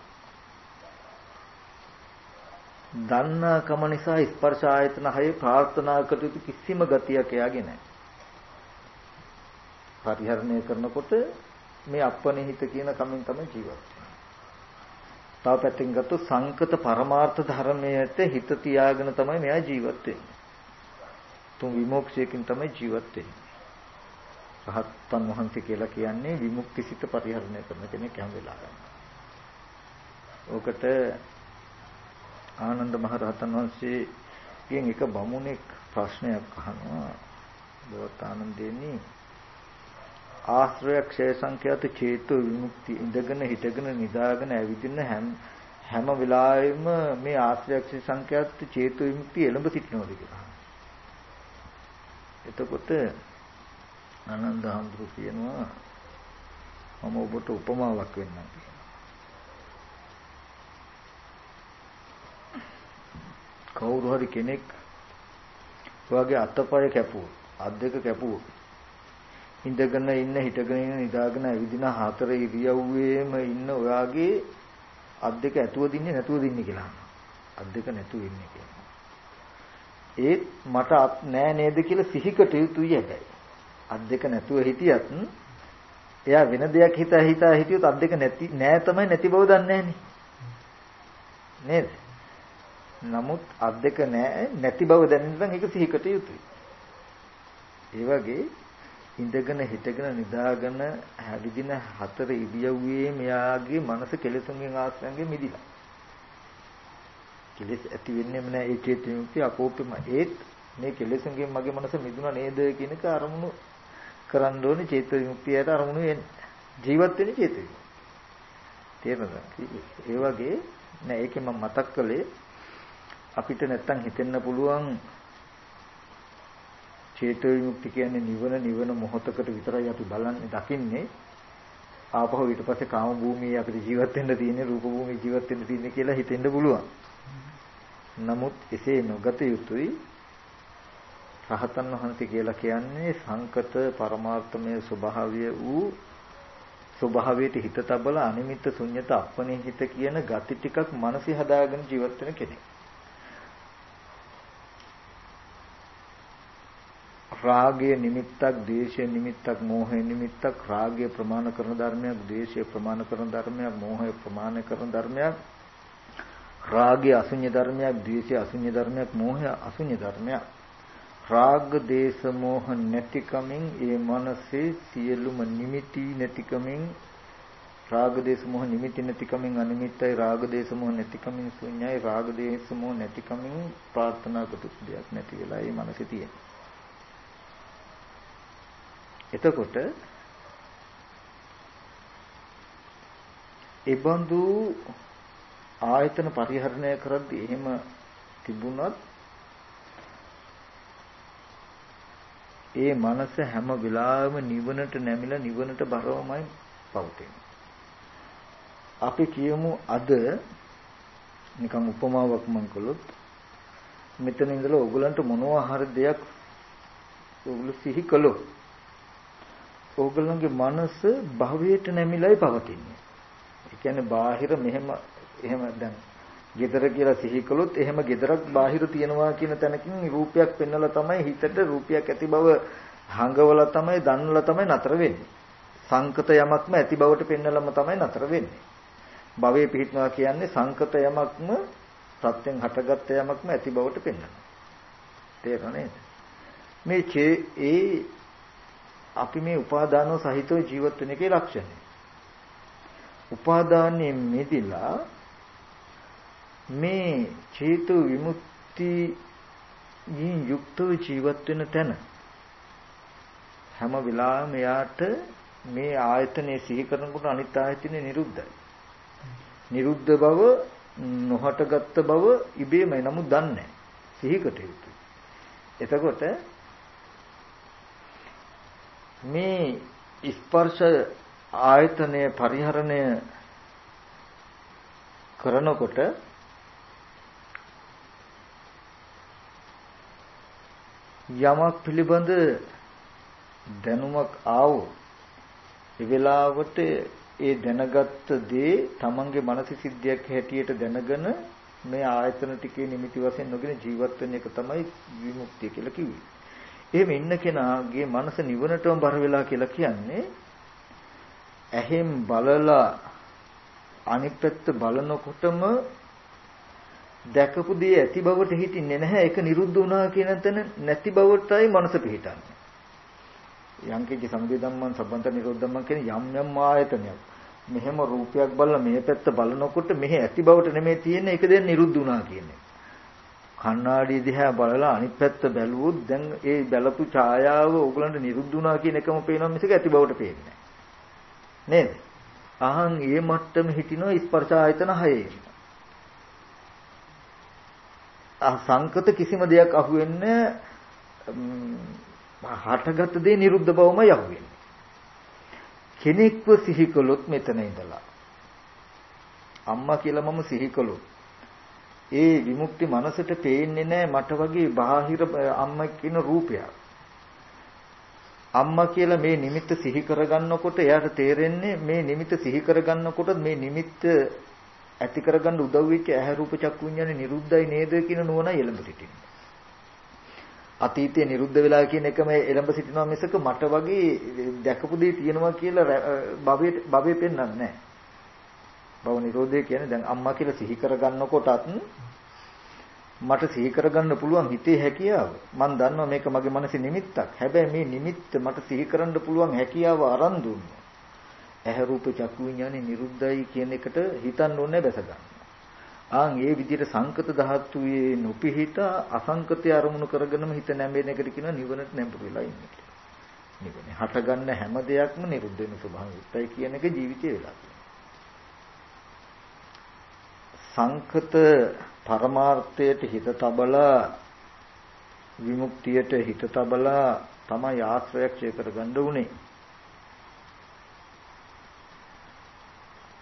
දන්නා කම නිසා ස්පර්ශ ආයතන 6 ප්‍රාර්ථනා කටයුතු කිසිම ගතියක් එයාගේ නැහැ. පරිහරණය කරනකොට මේ අපනිහිත කියන කමෙන් තමයි ජීවත් තව පැත්තකින් ගත්තොත් සංකත පරමාර්ථ ධර්මයට හිත තියාගෙන තමයි මෙයා ජීවත් වෙන්නේ. තුන් විමුක්තියකින් තමයි ජීවත් වෙන්නේ. රහතන් වහන්සේ කියලා කියන්නේ විමුක්ති සිත පරිහරණය කරන කෙනෙක් හැම වෙලාවෙම. ඕකට ආනන්ද මහ රහතන් වහන්සේගෙන් එක බමුණෙක් ප්‍රශ්නයක් අහනවා. බවත් ආනන්දේනි ආශ්‍රය ක්ෂය සංඛ්‍යාත චේතු විමුක්ති ඉඳගෙන හිටගෙන නිදාගෙන ඇවිදින හැම හැම වෙලාවෙම මේ ආශ්‍රය ක්ෂය සංඛ්‍යාත චේතු විමුක්ති එළඹ සිටිනවද කියලා. එතකොට ආනන්ද හඳුරු කියනවා මම ඔබට උපමාවක් වෙන්නම් කවුරු හරි කෙනෙක් ඔයගේ අතපය කැපුවොත් අත් දෙක කැපුවොත් ඉඳගෙන ඉන්න හිටගෙන ඉන්න නිදාගෙන ඇවිදින හතර ඉරියව්වේම ඉන්න ඔයාගේ අත් දෙක ඇතුව දින්නේ නැතුව දින්නේ කියලා. අත් දෙක නැතුව ඉන්නේ කියලා. ඒත් මට අත් නෑ නේද කියලා සිහිකට යුතුයි හැබැයි. අත් දෙක නැතුව හිටියත් එයා වෙන දෙයක් හිතා හිතා හිටියොත් අත් දෙක නැති නෑ තමයි නැති බව දන්නේ නේද? නමුත් අත් දෙක නෑ නැති බව දැනෙන්න නම් ඒක සිහිකට යුතුයි. ඒ වගේ ඉඳගෙන හිටගෙන නිදාගෙන හැවිදින හතර ඉරියව්වේ මෙයාගේ මනස කෙලෙසුන්ගෙන් ආශ්‍රයන්ගෙන් මිදිලා. කෙලෙස් ඇති වෙන්නේම නැහැ ඒ චේතු විමුක්තිය අකෝපෙම ඒත් මේ කෙලෙසුන්ගෙන් මගේ මනස මිදුණා නේද කියන එක අරමුණු කරන්න ඕනේ චේතු විමුක්තියට අරමුණු වෙන්නේ. ජීවත් වෙන්නේ චේතු විමුක්තිය. තේරෙනවද? ඒ වගේ නෑ ඒකෙන් මම මතක් කළේ අපිට නැත්තම් හිතෙන්න පුළුවන් චේතෝ විමුක්ති කියන්නේ නිවන නිවන මොහොතකට විතරයි අපි බලන්නේ දකින්නේ ආපහු ඊට පස්සේ කාම භූමියේ අපිට ජීවත් වෙන්න තියෙන්නේ රූප භූමියේ ජීවත් වෙන්න තියෙන්නේ කියලා හිතෙන්න පුළුවන්. නමුත් එසේ නොගත යුතුයි රහතන් වහන්සේ කියලා කියන්නේ සංකත පරමාර්ථමය ස්වභාවය වූ ස්වභාවයට හිත තබලා අනිමිත්ත ශුන්්‍යත අපනිහිත කියන gati ටිකක් මනසේ හදාගෙන ජීවත් වෙන කෙනෙක්. රාගය නිමිත්තක්, ද්වේෂය නිමිත්තක්, මෝහය නිමිත්තක්, රාගය ප්‍රමාණ කරන ධර්මයක්, ද්වේෂය ප්‍රමාණ කරන ධර්මයක්, මෝහය ප්‍රමාණ කරන ධර්මයක්, රාගය අසුඤ්ඤ ධර්මයක්, ද්වේෂය අසුඤ්ඤ ධර්මයක්, මෝහය අසුඤ්ඤ ධර්මයක්. රාග දේශ මොහ නැතිකමින් ඒ මනසේ සියලුම නිමිති නැතිකමින් රාග දේශ මොහ නිමිති නැතිකමින් අනිමිත්තයි රාග දේශ මොහ නැතිකමින් ශුන්‍යයි රාග දේශ මොහ නැතිකමින් ප්‍රාර්ථනා කොට දෙයක් නැති වෙලා ඒ මනසේ තියෙන. එතකොට ඒබඳු ආයතන පරිහරණය කරද්දී එහෙම තිබුණත් ඒ මනස හැම වෙලාවෙම නිවනට නැමිලා නිවනට බරවමයි පවතින්නේ. අපි කියමු අද නිකන් උපමාවක් මම කළොත් මෙතන ඉඳලා ඕගලන්ට මොනවා හරි දෙයක් ඕගොල්ලෝ සිහි කළොත් ඕගලන්ගේ මනස භවයට නැමිලායි පවතින්නේ. ඒ කියන්නේ බාහිර මෙහෙම එහෙම දැන් gedara කියලා සිහි කළොත් එහෙම gedarak බාහිර තියනවා කියන තැනකින් රූපයක් පෙන්වලා තමයි හිතට රූපයක් ඇති බව හංගවලා තමයි දන්නලා තමයි නතර වෙන්නේ. සංකත යමක්ම ඇති බවට පෙන්වලම තමයි නතර වෙන්නේ. භවයේ පිහිටනවා කියන්නේ සංකත යමක්ම ප්‍රත්‍යයෙන් හටගත් යමක්ම ඇති බවට පෙන්වනවා. තේරෙනවද? මේ චේ ඒ අපි මේ උපාදානෝ සහිතව ජීවත් වෙන එකේ ලක්ෂණය. උපාදානයේ මිදිලා මේ චේතු විමුක්තියෙන් යුක්තව ජීවත් වෙන තැන හැම වෙලාවෙම යාට මේ ආයතනයේ සිහි කරනකොට අනිත් ආයතනේ නිරුද්ධයි. නිරුද්ධ බව නොහටගත් බව ඉබේමයි නමුත් දන්නේ සිහිකට යුතුයි. එතකොට මේ ස්පර්ශ ආයතනය පරිහරණය කරනකොට යමක් පිළිබඳ දැනුමක් ආවෝ ඒ වෙලාවට ඒ දැනගත්ත දේ තමන්ගේ මානසික සිද්ධියක් හැටියට දැනගෙන මේ ආයතන ටිකේ නිමිති වශයෙන් නොගෙන ජීවත් වෙන එක තමයි විමුක්තිය කියලා කිව්වේ. එහෙම ඉන්න කෙනාගේ මනස නිවනටම බර වෙලා කියලා කියන්නේ ඇහෙන් බලලා අනිත් පැත්ත බලනකොටම දැකපු දේ ඇති බවට හිටින්නේ නැහැ. ඒක නිරුද්ධ වුණා කියන තැන නැති බවටයි මනස පිහිටන්නේ. යංකින්ච සමුදය ධම්මං සම්බන්ත නිරෝධ ධම්මං කියන යම් යම් ආයතනයක්. මෙහෙම රූපයක් බලලා මේ පැත්ත බලනකොට මෙහි ඇති බවට නෙමෙයි තියෙන්නේ. ඒක දැන් නිරුද්ධ වුණා කියන්නේ. කණ්ණාඩිය දිහා බලලා අනිත් පැත්ත බැලුවොත් දැන් ඒ බැලපු ඡායාව ඕගලන්ට නිරුද්ධ වුණා කියන එකම පේනවා මිසක ඇති බවට පේන්නේ නේද? අහන් ඒ මට්ටම හිටිනවා ස්පර්ශ ආයතන හයේ සංකත කිසිම දෙයක් අහුවෙන්නේ හටගත් දේ නිරුද්ධ බවම යහුවෙන්නේ. කෙනෙක්ව සිහි කළොත් මෙතන ඉඳලා. අම්මා කියලා මම සිහි කළොත් ඒ විමුක්ති මනසට පේන්නේ නැහැ මට වගේ බාහිර අම්මා කියන රූපයක්. අම්මා කියලා මේ නිමිත්ත සිහි කරගන්නකොට එයාට තේරෙන්නේ මේ නිමිත්ත සිහි කරගන්නකොට මේ නිමිත්ත ඇති කරගන්න උදව් වෙච්ච ඇහැ රූප චක්කු විඤ්ඤාණය නිරුද්ධයි නේද කියන නුවණයි එළඹ සිටින්නේ. අතීතයේ නිරුද්ධ වෙලා කියන එකම එළඹ සිටිනවා මිසක මට වගේ දැකපු දේ තියෙනවා කියලා භවයේ භවයේ පෙන්වන්නේ නැහැ. භව නිරෝධය කියන්නේ දැන් අම්මා කියලා සිහි කරගන්නකොටත් මට සිහි කරගන්න පුළුවන් හිතේ හැකියාව. මම දන්නවා මේක මගේ මනසේ නිමිත්තක්. හැබැයි මේ නිමිත්ත මට සිහි කරන්න පුළුවන් හැකියාව අරන් දුන්නා. ඇහැ රූප චක්කු විඥානේ නිරුද්ධයි කියන එකට හිතන්න ඕනේ බැස ගන්න. ආන් ඒ විදිහට සංකත ධාතුවේ නොපිහිට අසංකතය අරමුණු කරගෙනම හිත නැඹෙන එකට කියනවා නිවනට නැඹුරු වෙලා ඉන්නේ කියලා. නිවනේ හටගන්න හැම දෙයක්ම නිරුද්ධ වෙන ස්වභාවයයි කියන එක ජීවිතේ වෙලා සංකත පරමාර්ථයට හිත තබලා විමුක්තියට හිත තබලා තමයි ආශ්‍රයක් ඡේ කරගන්න උනේ.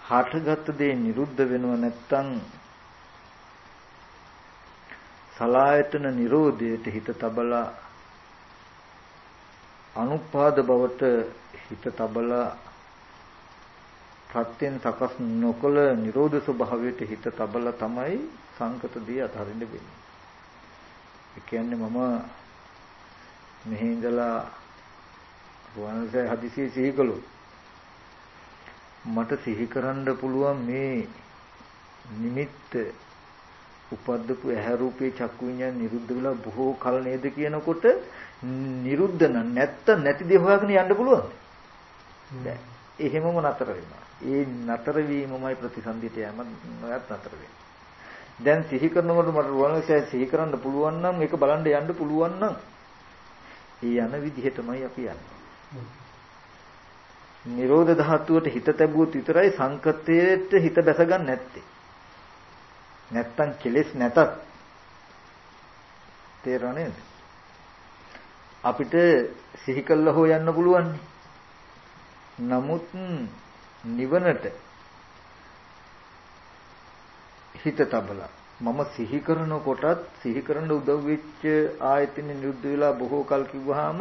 හටගත් දේ නිරුද්ධ වෙනව නැත්තම් සලායතන නිරෝධයට හිත තබලා අනුපාද බවට හිත තබලා ප්‍රත්‍යයෙන් සකස් නොකල නිරෝධ ස්වභාවයට හිත තබලා තමයි සංකත දී අතහරින්න වෙන්නේ. ඒ කියන්නේ මම මෙහි ඉඳලා රුවන්වැලිසෑය හදිසියෙ සිහි කළොත් මට සිහි කරන්න පුළුවන් මේ නිමිත්ත උපද්දපු ඇහැ රූපේ චක්කු විඤ්ඤාණ නිරුද්ධ වෙලා බොහෝ කල නේද කියනකොට නිරුද්ධ නැත්නම් නැති දේ හොයාගෙන යන්න පුළුවන්ද? බෑ. එහෙමම නතර වෙනවා. ඒ නතර වීමමයි ප්‍රතිසන්දියට යෑම නොයත් නතර වෙන්නේ. දැන් සිහි කරනකොට මට රුවන්වැලිසෑය සිහි කරන්න පුළුවන් නම් ඒක බලන්න යන්න පුළුවන් නම් ඒ යන විදිහටමයි අපි යන්නේ. නිරෝධ ධාතුවට හිත තැබුවොත් විතරයි සංකතයට හිත බැසගන්නේ නැත්තේ. නැත්තම් කෙලෙස් නැතත් තේරෙන්නේ අපිට සිහි කළා හෝ යන්න පුළුවන්. නමුත් නිවනට හිත තබලා මම සිහි කරන කොටත් සිහි කරන්න උදව් වෙච්ච ආයතන නිරුද්ධ වෙලා බොහෝ කල් කිව්වහම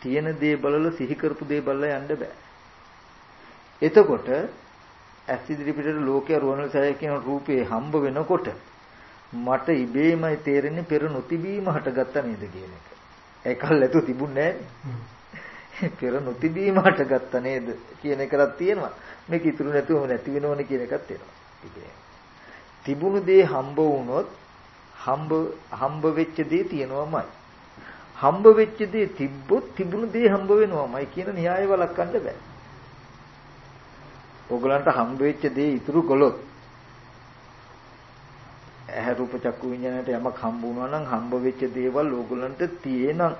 තියෙන දේ බලලා සිහි කරපු දේ බලලා යන්න බෑ. එතකොට ඇස් ඉදිරි පිටට ලෝකයේ රුවන්වැලි සෑය කියන රූපේ හම්බ වෙනකොට මට ඉබේමයි තේරෙන්නේ පෙර නොතිබීම හටගත්තා නේද කියන එක. ඒකල් ඇතු තිබුණේ නැහැ. පෙර නොතිබීම හටගත්තා නේද කියන එකක් තියෙනවා. මේක ඉතුරු නැතුවම නැති වෙනවනේ කියන එකක් තියෙනවා. තිබුණු දේ හම්බ වුණොත් හම්බ හම්බ වෙච්ච දේ තියෙනවමයි. හම්බ වෙච්ච දේ තිබ්බොත් තිබුණු දේ හම්බ වෙනවමයි කියන න්‍යාය වළක්වන්න බෑ. ඕගලන්ට හම්බ වෙච්ච දේ ඉතුරු කළොත් ඇහැ රූප චක්කු විඤ්ඤාණයට යමක් හම්බ වුණා නම් හම්බ වෙච්ච දේවල් ඕගලන්ට තියෙනම්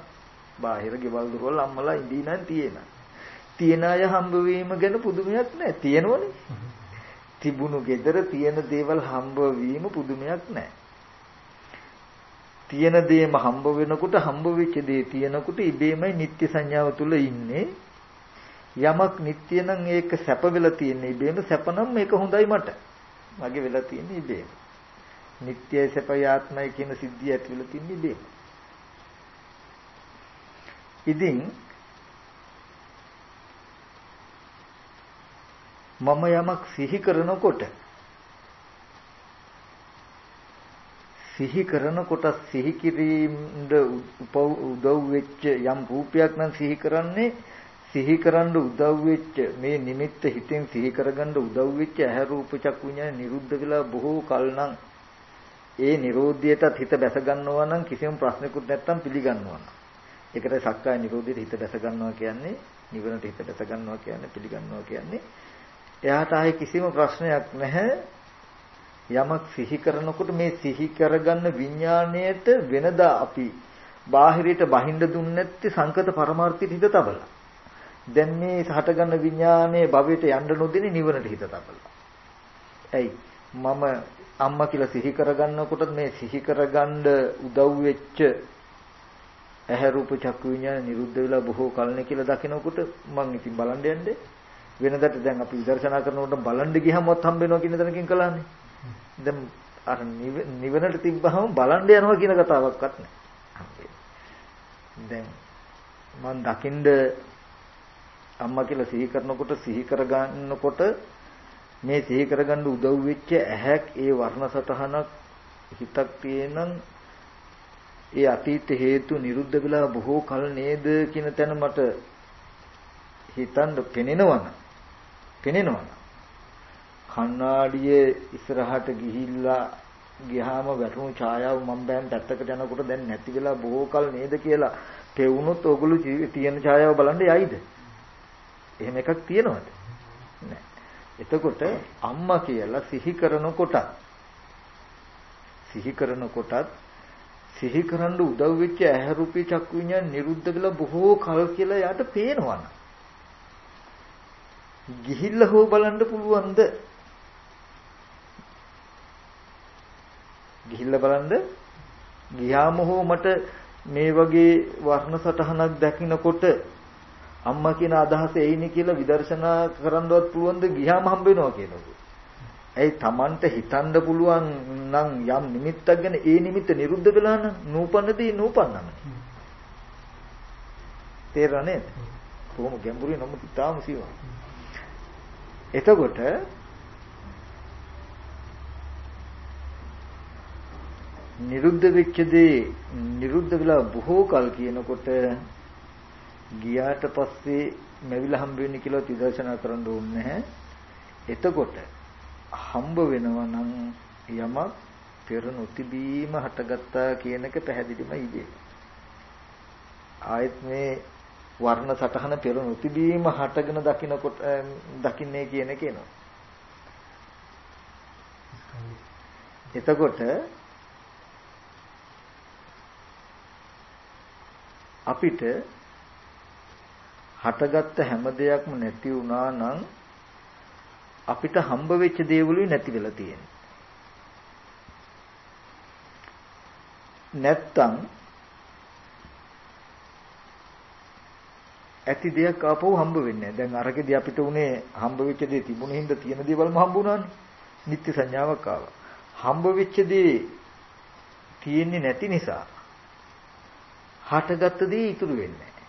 බාහිර ගෙවල් දොරවල් අම්මලා ඉඳිනන් තියෙන. තියන අය හම්බ වීම ගැන පුදුමයක් නැහැ. තියෙනවනේ. තිබුණු gedara තියෙන දේවල් හම්බ වීම පුදුමයක් නැහැ. තියෙන දේම හම්බ වෙනකොට හම්බ වෙච්ච දේ තියෙනකොට ඉබේමයි නිත්‍ය සංඥාව තුල ඉන්නේ. යමක් නිත්‍ය නම් ඒක සැප වෙලා තියෙන්නේ ඉබේම සැප නම් මේක හොඳයි මට. මගේ වෙලා තියෙන්නේ ඉබේම. නිත්‍යයි සැපයි ආත්මයි කියන සිද්ධිය ඇති වෙලා තියෙන්නේ ඉබේම. ඉතින් මම යමක් සිහි කරනකොට සිහි කරනකොට සිහි කිරීමට උදව් වෙච්ච යම් රූපයක් නම් සිහි කරන්නේ සිහි කරන්න උදව් වෙච්ච මේ නිමිත්ත හිතෙන් සිහි කරගන්න උදව් වෙච්ච ඇහැ රූප චක්කු විඤ්ඤාණ නිරුද්ධ වෙලා බොහෝ කල නම් ඒ Nirodhයටත් හිත බැස ගන්නවා නම් කිසිම ප්‍රශ්නකුත් නැත්තම් පිළිගන්නවා. ඒකට සක්කාය Nirodhයට හිත බැස ගන්නවා කියන්නේ නිවනට හිත බැස ගන්නවා කියන්නේ පිළිගන්නවා කියන්නේ එයාට ආයේ කිසිම ප්‍රශ්නයක් නැහැ. යමක් සිහි කරනකොට මේ සිහි කරගන්න විඥාණයට වෙනදා අපි බාහිරයට බහිඳ දුන්නේ නැති සංකත පරමාර්ථයට හිත තබලා. දැන් මේ හටගන්න විඥානයේ භවයට යන්න නොදෙන්නේ නිවනට හිත තබලා. ඇයි? මම අම්මා කියලා සිහි කරගන්නකොට මේ සිහි කරගන්න උදව් වෙච්ච ඇහැ රූප චක්කු විඥාන නිරුද්ධ වෙලා බොහෝ කලනේ කියලා දකිනකොට මම ඉතින් බලන්න යන්නේ වෙනදට දැන් අපි විදර්ශනා කරනකොට බලන්න ගියමවත් හම්බ වෙනවා කියන තැනකින් කළානේ. දැන් අර නිවනට තිබ්බහම බලන්න යනවා කියන කතාවක්වත් නැහැ. දැන් මම දකින්ද අම්මා කියලා සිහි කරනකොට සිහි කරගන්නකොට මේ සිහි කරගන්න උදව් වෙච්ච ඇහැක් ඒ වර්ණ සතහනක් හිතක් තියෙනනම් ඒ අතීත හේතු නිරුද්ධ වෙලා බොහෝ කල නේද කියන තැන මට හිතන්න පෙනෙනවනම් පෙනෙනවා. කණ්ණාඩියේ ඉස්සරහට ගිහිල්ලා ගියාම වැටුණු ඡායාව මම දැන් පැත්තකට යනකොට දැන් නැති වෙලා බොහෝ කල නේද කියලා පෙවුනොත් ඕගොල්ලෝ තියෙන ඡායාව බලන්න යයිද? එහෙම එකක් තියෙනවද? නැහැ. එතකොට අම්මා කියලා සිහි කරනකොට සිහි කරනකොටත් සිහි කරන්න උදව් වෙච්ච ඇහැ රූපී චක්කු විඤ්ඤාණ නිරුද්ධ වෙලා බොහෝ කල කියලා යාට පේනවා. ගිහිල්ලා හෝ බලන්න පුළුවන්ද? ගිහිල්ලා බලන්න ගියාම හෝ මට මේ වගේ වර්ණ සටහනක් දකිනකොට අම්මා කියන අදහස එයිනේ කියලා විදර්ශනා කරන්නවත් පුළුවන්ද ගියාම හම්බ වෙනවා කියනකො. ඇයි Tamanට හිතන්න පුළුවන් නම් යම් නිමිත්තක් ගැන ඒ නිමිත්ත නිරුද්ධ වෙලා නම් නූපන්නදී නූපන්නම. තේරෙන්නේ? කොහොම ගැඹුරුයි නමුත් තාම සියුම්. එතකොට නිරුද්ධ වෙච්ච දේ නිරුද්ධ වෙලා බොහෝ කල් කියනකොට ගියාට පස්සේ මෙවිලා හම්බ වෙන්නේ කියලා විදර්ශනා කරන්න ඕනේ නැහැ. එතකොට හම්බ වෙනවා නම් යමක් පෙර නොතිබීම හටගත්තා කියන එක පැහැදිලිම ඉදී. ආයත් මේ වර්ණ සටහන පෙර නොතිබීම හටගෙන දකින්නකොට දකින්නේ කියන එක එනවා. එතකොට අපිට හටගත්ත හැම දෙයක්ම නැති වුණා නම් අපිට හම්බ වෙච්ච දේවලුයි නැති වෙලා තියෙන්නේ. නැත්තම් ඇති දෙයක් ආපහු හම්බ වෙන්නේ නැහැ. දැන් අරකෙදී අපිට උනේ හම්බ වෙච්ච දේ තිබුණේ හින්දා තියෙන දේවල්ම හම්බ වුණානේ. නිත්‍ය සංඥාවක් ආවා. හම්බ වෙච්ච දේ තියෙන්නේ නැති නිසා හටගත්ත දේ ඉතුරු වෙන්නේ නැහැ.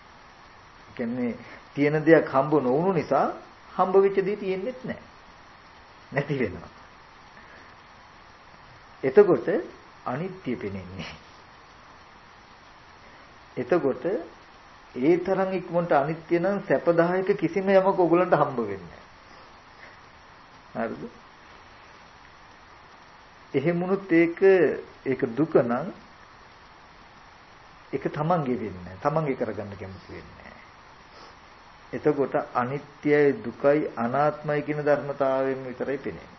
කියන්නේ තියෙන දෙයක් හම්බ නොවුණු නිසා හම්බ වෙච්ච දේ තියෙන්නේත් නැහැ. නැති වෙනවා. එතකොට අනිත්‍ය පෙනෙන්නේ. එතකොට ඒ තරම් ඉක්මනට අනිත්‍ය නම් සැපදායක කිසිම යමක ඔයගලන්ට හම්බ වෙන්නේ නැහැ. හරිද? එහෙමුණුත් ඒක ඒක දුක නම් ඒක තමන්ගේ වෙන්නේ නැහැ. තමන්ගේ කරගන්න කැමති වෙන්නේ නැහැ. එතකොට අනිත්‍යයි දුකයි අනාත්මයි කියන ධර්මතාවයෙන් විතරයි පෙනෙන්නේ.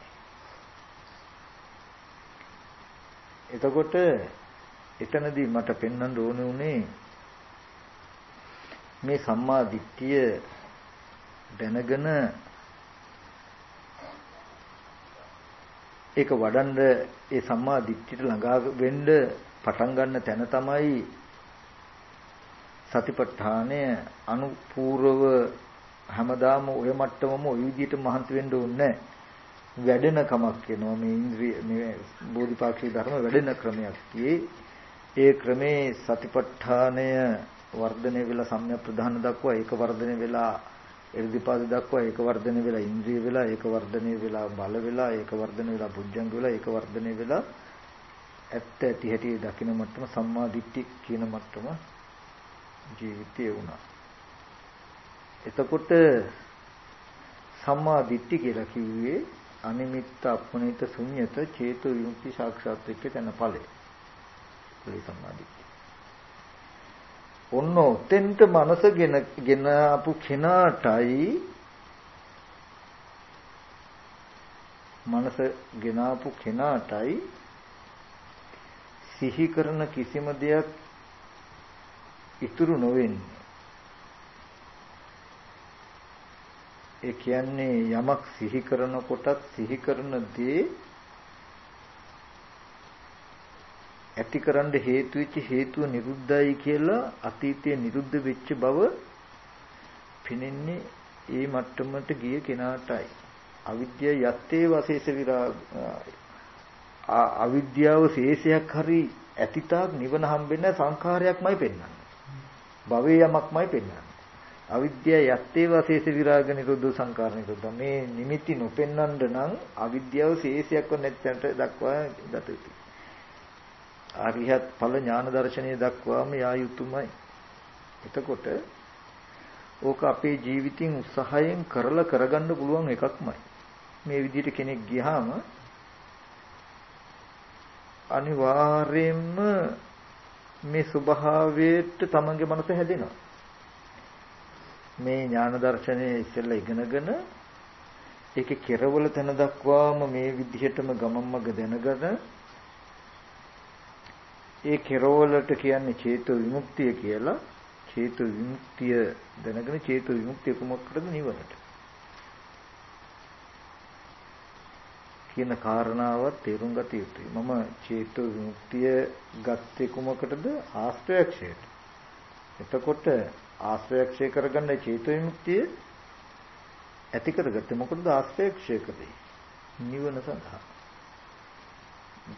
එතකොට එතනදී මට පෙන්වන්න ඕනේ උනේ මේ සම්මා දිට්ඨිය දැනගෙන ඒක වඩන්න ඒ සම්මා දිට්ඨියට ළඟා වෙන්න පටන් ගන්න තැන තමයි සතිපට්ඨානය අනුපූර්ව හැමදාම ඔය මට්ටමම ওই විදිහට මහන්සි වෙන්න ඕනේ වැඩෙන කමක් වෙනවා මේ ඉන්ද්‍රිය මේ බෝධිපාක්ෂික ධර්ම වැඩෙන ක්‍රමයක් ඒ ක්‍රමේ සතිපට්ඨානය වර්ධනය වෙලා සම්‍යක් ප්‍රධාන දක්වා ඒක වර්ධනය වෙලා එර්ධිපාද දක්වා ඒක වර්ධනය වෙලා ඉන්ද්‍රිය වෙලා ඒක වර්ධනය වෙලා බල වෙලා ඒක වර්ධනය වෙලා බුද්ධංග වෙලා ඒක වර්ධනය වෙලා ඇත්ත ඇති හැටි දකින මට්ටම සම්මා දිට්ඨි කියන මට්ටම ජීවිතය වුණා. එතකොට සම්මා දිට්ඨි කියලා කිව්වේ අනිමිත්ත අපනිත ශුන්්‍යත චේතෝ විමුක්ති සාක්ෂාත් වෙච්ච තැන ඵලය. ඒ සම්මා දිට්ඨි. ඔන්න ඔතෙන්ට මනස ගෙන ගෙන ආපු කෙනාටයි මනස ගෙන ආපු කෙනාටයි සිහි කරන කිසිම දෙයක් ඉතුරු නොවෙන්නේ. ඒ කියන්නේ යමක් සිහි කරනකොටත් සිහි කරන දේ ඇතිකරන්න හේතු වෙච්ච හේතුව නිරුද්ධයි කියලා අතීතයේ නිරුද්ධ වෙච්ච බව පිනෙන්නේ ඒ මට්ටමට ගිය කෙනාටයි. අවිද්‍යාව යත්තේ වශේෂ විරාග අවිද්‍යාව ශේෂයක් හරි ඇතිතාක් නිවන හම්බෙන්නේ සංඛාරයක්මයි පෙන්වන්නේ. භවයේ යමක්මයි පෙන්වන්නේ. අවිද්‍යාව යත්තේ වශේෂ විරාග නිරෝධ සංකාර නිරෝධ මේ නිමිති නොපෙන්වන්න නම් අවිද්‍යාව ශේෂයක්ව නැත්නම් දක්වා දත යුතුයි. අරිහත් ඵල ඥාන දර්ශනය දක්වාම යා යුතුයමයි. එතකොට ඕක අපේ ජීවිතින් උත්සාහයෙන් කරලා කරගන්න පුළුවන් එකක්මයි. මේ විදිහට කෙනෙක් ගියාම අනිවාර්යයෙන්ම මේ ස්වභාවයට තමන්ගේ මනස හැදෙනවා. මේ ඥාන දර්ශනය ඉස්සෙල්ලා ඉගෙනගෙන ඒකේ කෙරවල තැන දක්වාම මේ විදිහටම ගමන් මඟ දැනගෙන ඒ කෙරවලට කියන්නේ චේතෝ විමුක්තිය කියලා චේතෝ විමුක්තිය දැනගෙන චේතෝ විමුක්තිය කුමකටද නිවනට කියන කාරණාව තේරුම් ගත යුතුයි. මම චේතෝ විමුක්තිය ගත්තේ කුමකටද ආශ්‍රයක්ෂයට. එතකොට ආශ්‍රයක්ෂය කරගන්න චේතෝ විමුක්තිය ඇති කරගත්තේ මොකටද? ආශ්‍රයක්ෂය කරේ නිවන සඳහා.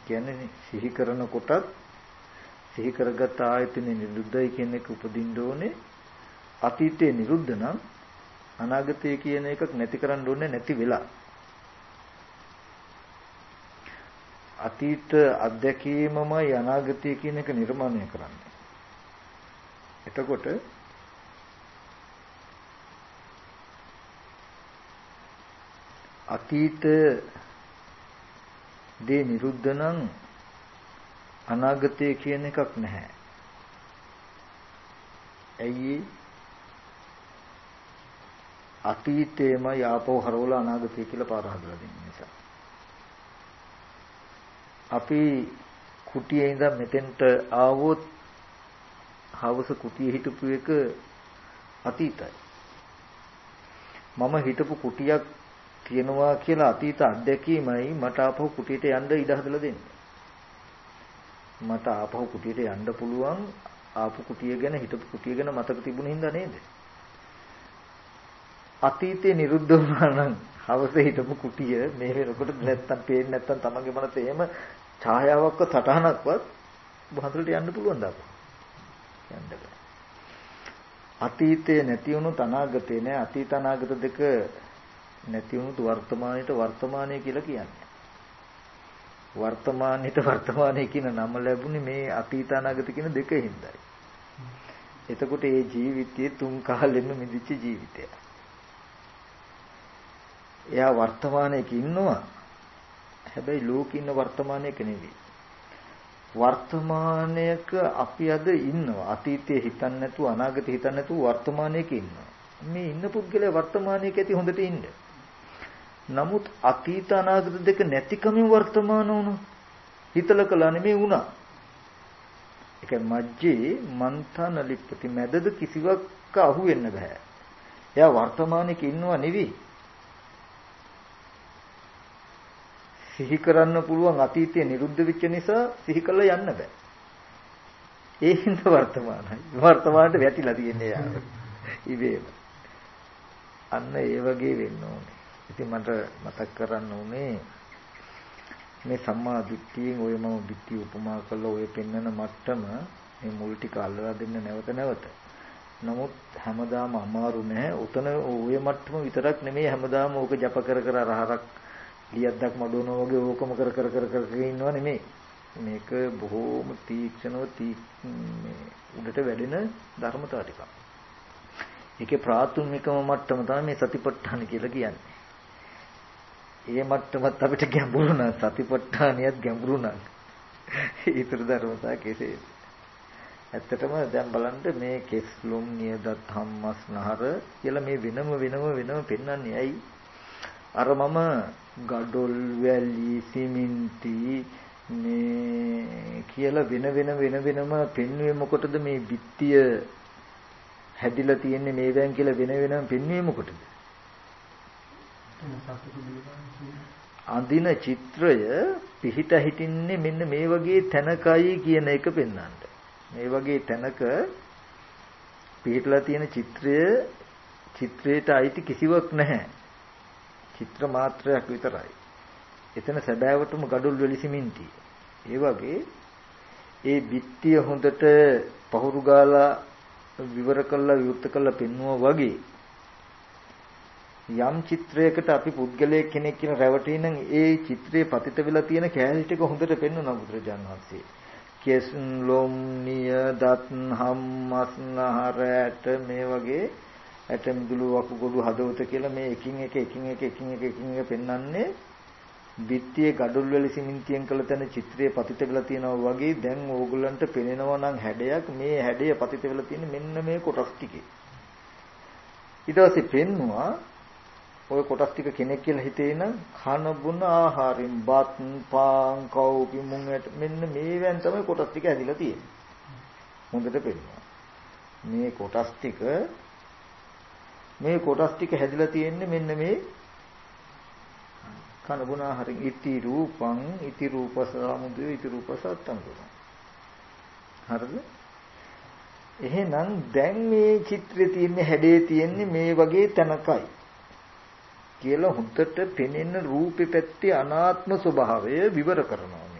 කියන්නේ සිහි කරනකොටත් සිහි කරගත් ආයතනෙ නිරුද්ධයි කියන එක උපදින්න ඕනේ. අතීතේ නිරුද්ධ නම් අනාගතය කියන එකක් නැති කරන්න ඕනේ නැති වෙලා. අතීත අත්දැකීමමයි අනාගතය කියන එක නිර්මාණය කරන්නේ. එතකොට අතීත දේ නිරුද්ධ නම් අනාගතය කියන එකක් නැහැ. ඇයි අතීතේම යාපෝ හරවල අනාගතය කියලා පාර හදලා දෙන නිසා. අපි කුටියේ ඉඳන් මෙතෙන්ට ආවොත් හවස කුටියේ හිටපු එක අතීතයි. මම හිටපු කුටියක් තියෙනවා කියලා අතීත අත්දැකීමයි මට ආපහු කුටියට යන්න ඉඩ හදලා දෙන්නේ. මට ආපහු කුටියට යන්න පුළුවන් ආපු කුටිය ගැන හිටපු කුටිය ගැන මතක තිබුණ හින්දා නේද? අතීතේ නිරුද්ධ වුණා නම් හවස හිටපු කුටිය මේ වෙනකොට නැත්තම් පේන්නේ නැත්තම් තමන්ගේ මනසේ එහෙම ඡායාවක්වත් සටහනක්වත් වහතලට යන්න පුළුවන් දාපු. යන්න බෑ. අතීතේ නැති වුණු අනාගතේ නෑ අතීත අනාගත දෙක නැති වුණු වර්තමානයේට වර්තමානය කියලා කියන්නේ. වර්තමානයේට වර්තමානය කියන නම ලැබුණේ මේ අතීත අනාගත කියන දෙක හින්දායි. එතකොට මේ ජීවිතයේ තුන් කාලෙම මිදිච්ච ජීවිතයක්. එයා වර්තමානයේක ඉන්නවා. හැබැයි ලෝකේ ඉන්න වර්තමානයේක නෙවෙයි. වර්තමානයක අපි අද ඉන්නවා. අතීතයේ හිතන්නේ නැතුව අනාගතේ හිතන්නේ නැතුව වර්තමානයේක ඉන්නවා. මේ ඉන්න පුද්ගලයා වර්තමානයේක ඇති හොඳට ඉන්න. නමුත් අතීත අනාගත දෙක නැතිකමින් වර්තමාන වුණා. හිතල කළා නෙමෙයි වුණා. ඒක මජ්ජේ මන්තන ලිප්පති මැදද කිසිවක් අහු වෙන්න බෑ. එයා වර්තමානයේක ඉන්නව නෙවෙයි. සිහි කරන්න පුළුවන් අතීතයේ නිරුද්ධ වෙච්ච නිසා සිහි කළා යන්න බෑ. ඒ හින්දා වර්තමානයි. වර්තමානට වැටිලා තියෙන්නේ යාව. ඉබේම. අන්න ඒ වගේ වෙන්න ඕනේ. ඉතින් මට මතක් කරන්න උනේ මේ සම්මා දිට්ඨියෙන් ඔය මම දිට්ඨිය උපමා කළා ඔය පෙන්වන මට්ටම මේ මුල් ටික අල්ලලා දෙන්න නැවත නැවත. නමුත් හැමදාම අමාරු නැහැ. උතන ඔය මට්ටම විතරක් නෙමෙයි හැමදාම ඕක ජප කර කර රහරක් ලියද්දක් මඩවනවා වගේ ඕකම කර කර කර කර ඉන්නව නෙමෙයි. මේක බොහෝම තීක්ෂණව තී උඩට වැඩෙන ධර්මතාව ටිකක්. ඒකේ ප්‍රාථමිකම මට්ටම තමයි මේ සතිපට්ඨාන කියලා කියන්නේ. ඒ මට්ටමත් අපිට ගැඹුරු නම් සතිපට්ඨානියත් ගැඹුරු නම් ඊතර ධර්මතා කෙසේද? ඇත්තටම දැන් බලන්න මේ කෙස්ලොම් නියදත් හම්මස් නහර කියලා මේ වෙනම වෙනම වෙනම පෙන්වන්නේ ඇයි? අර මම ගඩොල් වැලි සිමෙන්ති මේ කියලා වෙන වෙන වෙන වෙනම පෙන්වුවේ මොකටද මේ බිත්තිය හැදිලා තියෙන්නේ මේවෙන් කියලා වෙන වෙනම පෙන්වුවේ මොකටද? අඳින චිත්‍රය පිහිට හිටින්නේ මෙන්න මේ වගේ තැනකයි කියන එක පෙන්වන්න. මේ වගේ තැනක පිහිටලා තියෙන චිත්‍රය චිත්‍රයට අයිති කිසිවක් නැහැ. චිත්‍ර මාත්‍රයක් විතරයි. එතන සැබෑවටම gadul වෙලි සිමින්ති. ඒ වගේ ඒ බිත්තිය හොඳට පහුරු ගාලා විවර කළා විවෘත කළා පෙන්වුවා වගේ යම් චිත්‍රයකට අපි පුද්ගලයෙක් කෙනෙක් කියන රැවටි නම් ඒ චිත්‍රයේ පතිත වෙලා තියෙන කෑලි ටික හොඳට පෙන්වනවා බුදුරජාණන් වහන්සේ. කෙස් ලොම් නිය දත් හම්මස්නහරට මේ වගේ ඇට මිදුළු වකුගඩු හදවත කියලා මේ එකින් එක එකින් එක එකින් එක එකින් එක පෙන්වන්නේ බිත්තියේ gadul වල සිමෙන්තියෙන් කළ තැන චිත්‍රයේ පතිත වෙලා තියෙනවා වගේ දැන් ඕගොල්ලන්ට පෙනෙනවා නම් හැඩයක් මේ හැඩය පතිත වෙලා තියෙන මෙන්න මේ කොටස් ටිකේ ඊට පස්සේ පෙන්නවා ওই කොටස් ටික කෙනෙක් කියලා හිතේ නම් කන බුන ආහාරින් බත් පාන් කව්පි මුංගට මෙන්න මේවෙන් තමයි කොටස් ටික ඇදිලා තියෙන්නේ. හොඳට පෙන්නනවා. මේ කොටස් ටික මේ කොටස් ටික හැදිලා තියෙන්නේ මෙන්න මේ කන බුන ආහාරින් ඉති රූපං ඉති රූපසාමුදය ඉති රූපසත්තං හරිද? එහෙනම් දැන් මේ චිත්‍රයේ තියෙන හැඩේ තියෙන්නේ මේ වගේ තැනකයි. කියලා හොඳට පෙනෙන රූපේ පැත්තේ අනාත්ම ස්වභාවය විවර කරනවා මේ.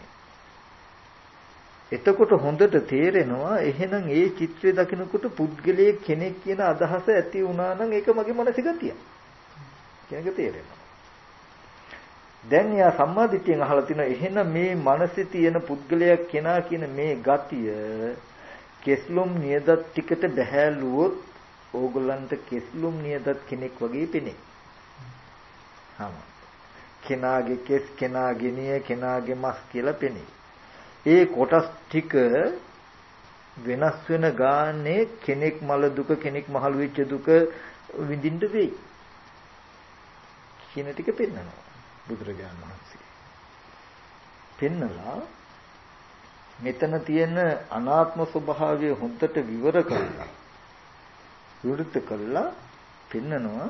එතකොට හොඳට තේරෙනවා එහෙනම් ඒ චිත්‍රය දකිනකොට පුද්ගලයේ කෙනෙක් කියන අදහස ඇති වුණා නම් ඒක මගේ මනසේ ගතිය. කියන එක තේරෙනවා. දැන් යා සම්මාදිට්ඨියෙන් අහලා තිනවා එහෙනම් මේ මනසේ තියෙන පුද්ගලයා කෙනා කියන මේ ගතිය කෙස්ලුම් නියදත් ටිකට බහැලුවොත් ඕගොල්ලන්ට කෙස්ලුම් නියදත් කෙනෙක් වගේ පෙනේ. හම. කෙනාගේ කෙස් කෙනාගේ නිය කෙනාගේ මස් කියලා පෙනේ. ඒ කොටස් ටික වෙනස් වෙන ගානේ කෙනෙක් මල දුක කෙනෙක් මහලු වෙච්ච දුක විඳින්න වෙයි. කියන ටික පෙන්නනවා. බුදුරජාණන් වහන්සේ. පෙන්නලා මෙතන තියෙන අනාත්ම ස්වභාවය හොඳට විවර කරලා විවෘත කළා පෙන්නනවා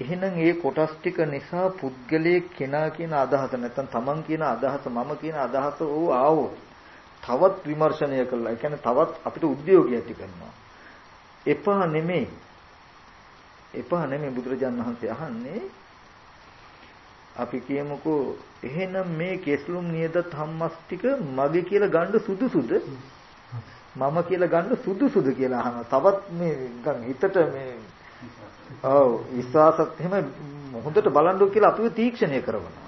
එහෙනම් ඒ කොටස් ටික නිසා පුද්ගලයේ කෙනා කියන අදහස නැත්නම් තමන් කියන අදහස මම කියන අදහස ඕ ආවොත් තවත් විමර්ශනය කළා. ඒ කියන්නේ තවත් අපිට උද්‍යෝගය ඇති කරනවා. එපා නෙමෙයි එපා නෙමෙයි බුදුරජාණන් වහන්සේ අහන්නේ අපි කියමුකෝ එහෙනම් මේ කෙස්ලුම් නියද ධම්මස් ටික මගේ කියලා ගන්න සුදුසුද මම කියලා ගන්න සුදුසුද කියලා අහනවා තවත් මේ නිකන් හිතට මේ ඔව් විශ්වාසත් එහෙම හොඳට බලන්න කියලා අපිව තීක්ෂණය කරනවා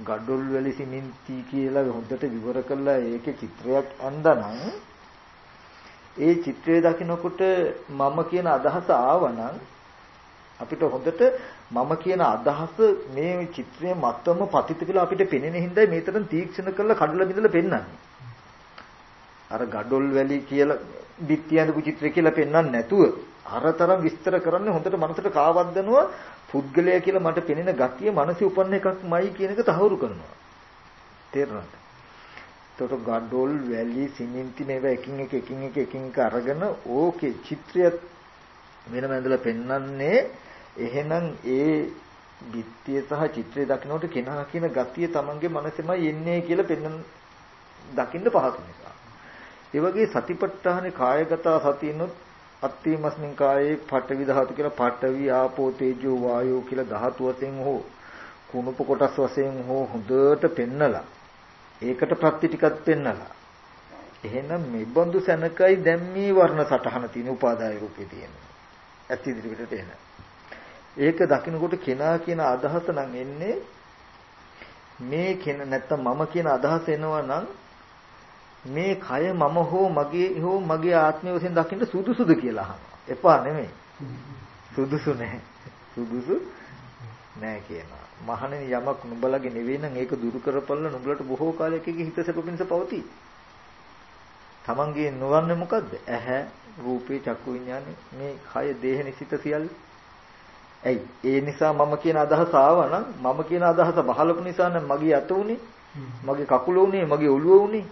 ගඩොල් වැලි සිමෙන්ති කියලා හොඳට විවර කරලා ඒකේ චිත්‍රයක් අඳනනම් ඒ චිත්‍රය දකිනකොට මම කියන අදහස ආවනම් අපිට හොඳට මම කියන අදහස මේ චිත්‍රයේ මත්තම පතිත කියලා අපිට පෙනෙන හින්දා මේතරම් තීක්ෂණ කරලා කඩලා බිඳලා පෙන්වන්නේ. අර ගඩොල් වැලි කියලා බිත්තියන්දපු චිත්‍රය කියලා පෙන්වන්නේ නැතුව අරතරම් විස්තර කරන්නේ හොඳට මනසට කාවද්දනවා පුද්ගලයා කියලා මට පෙනෙන ගතිය මනසේ උපන්න එකක්මයි කියන එක තහවුරු කරනවා. තේරුණාද? එතකොට ගඩොල් වැලි සිමෙන්ති මේවා එකින් එක එකින් එක එකින් එක අරගෙන ඕකේ චිත්‍රය වෙනම ඇඳලා පෙන්වන්නේ එහෙනම් ඒ බිත්තිය සහ චිත්‍රය දකින්නකොට කෙනා කියන ගතිය Tamange මනසෙමයි එන්නේ කියලා පෙන්වන දකින්න පහසු නිසා. ඒ වගේ සතිපට්ඨානේ කායගත සතියනොත් අත්තිමස්මින් කායේ පඨවි ධාතු කියලා පඨවි ආපෝ තේජෝ වායෝ කියලා ධාතු වශයෙන් හෝ කුණුප කොටස් වශයෙන් හෝ හොඳට පෙන්නලා ඒකට ප්‍රත්‍ය ටිකක් පෙන්නලා. එහෙනම් මේ බඳු සැනකයි දැන් මේ වර්ණ සටහන තියෙන උපාදාය රූපේ තියෙනවා ඇත්ත ඉදිරියට එන. ඒක දකින්නකොට කෙනා කියන අදහස නම් එන්නේ මේ කෙන නැත්තම් මම කියන අදහස එනවා නම් මේ කය මම හෝ මගේ හෝ මගේ ආත්මය වශයෙන් දකින්න සුදුසුද කියලා අහනවා. එපා නෙමෙයි. සුදුසු නැහැ. සුදුසු නැහැ කියනවා. මහණෙනි යමක් නුඹලගේ නෙවෙයි නම් ඒක දුරු කරපළලා නුඹලට බොහෝ කාලයකගේ හිත සැප පිණිස පවතී. තමන්ගේ නොවන්නේ මොකද්ද? ඇහැ, රූපේ, චක්කු විඥානේ මේ කය, දේහ, නිසිත සියල්ල ඇයි? ඒ නිසා මම කියන අදහස ආවනම් මම කියන අදහස බහලපු නිසා නම් මගේ අත උනේ, මගේ කකුල උනේ, මගේ ඔළුව උනේ.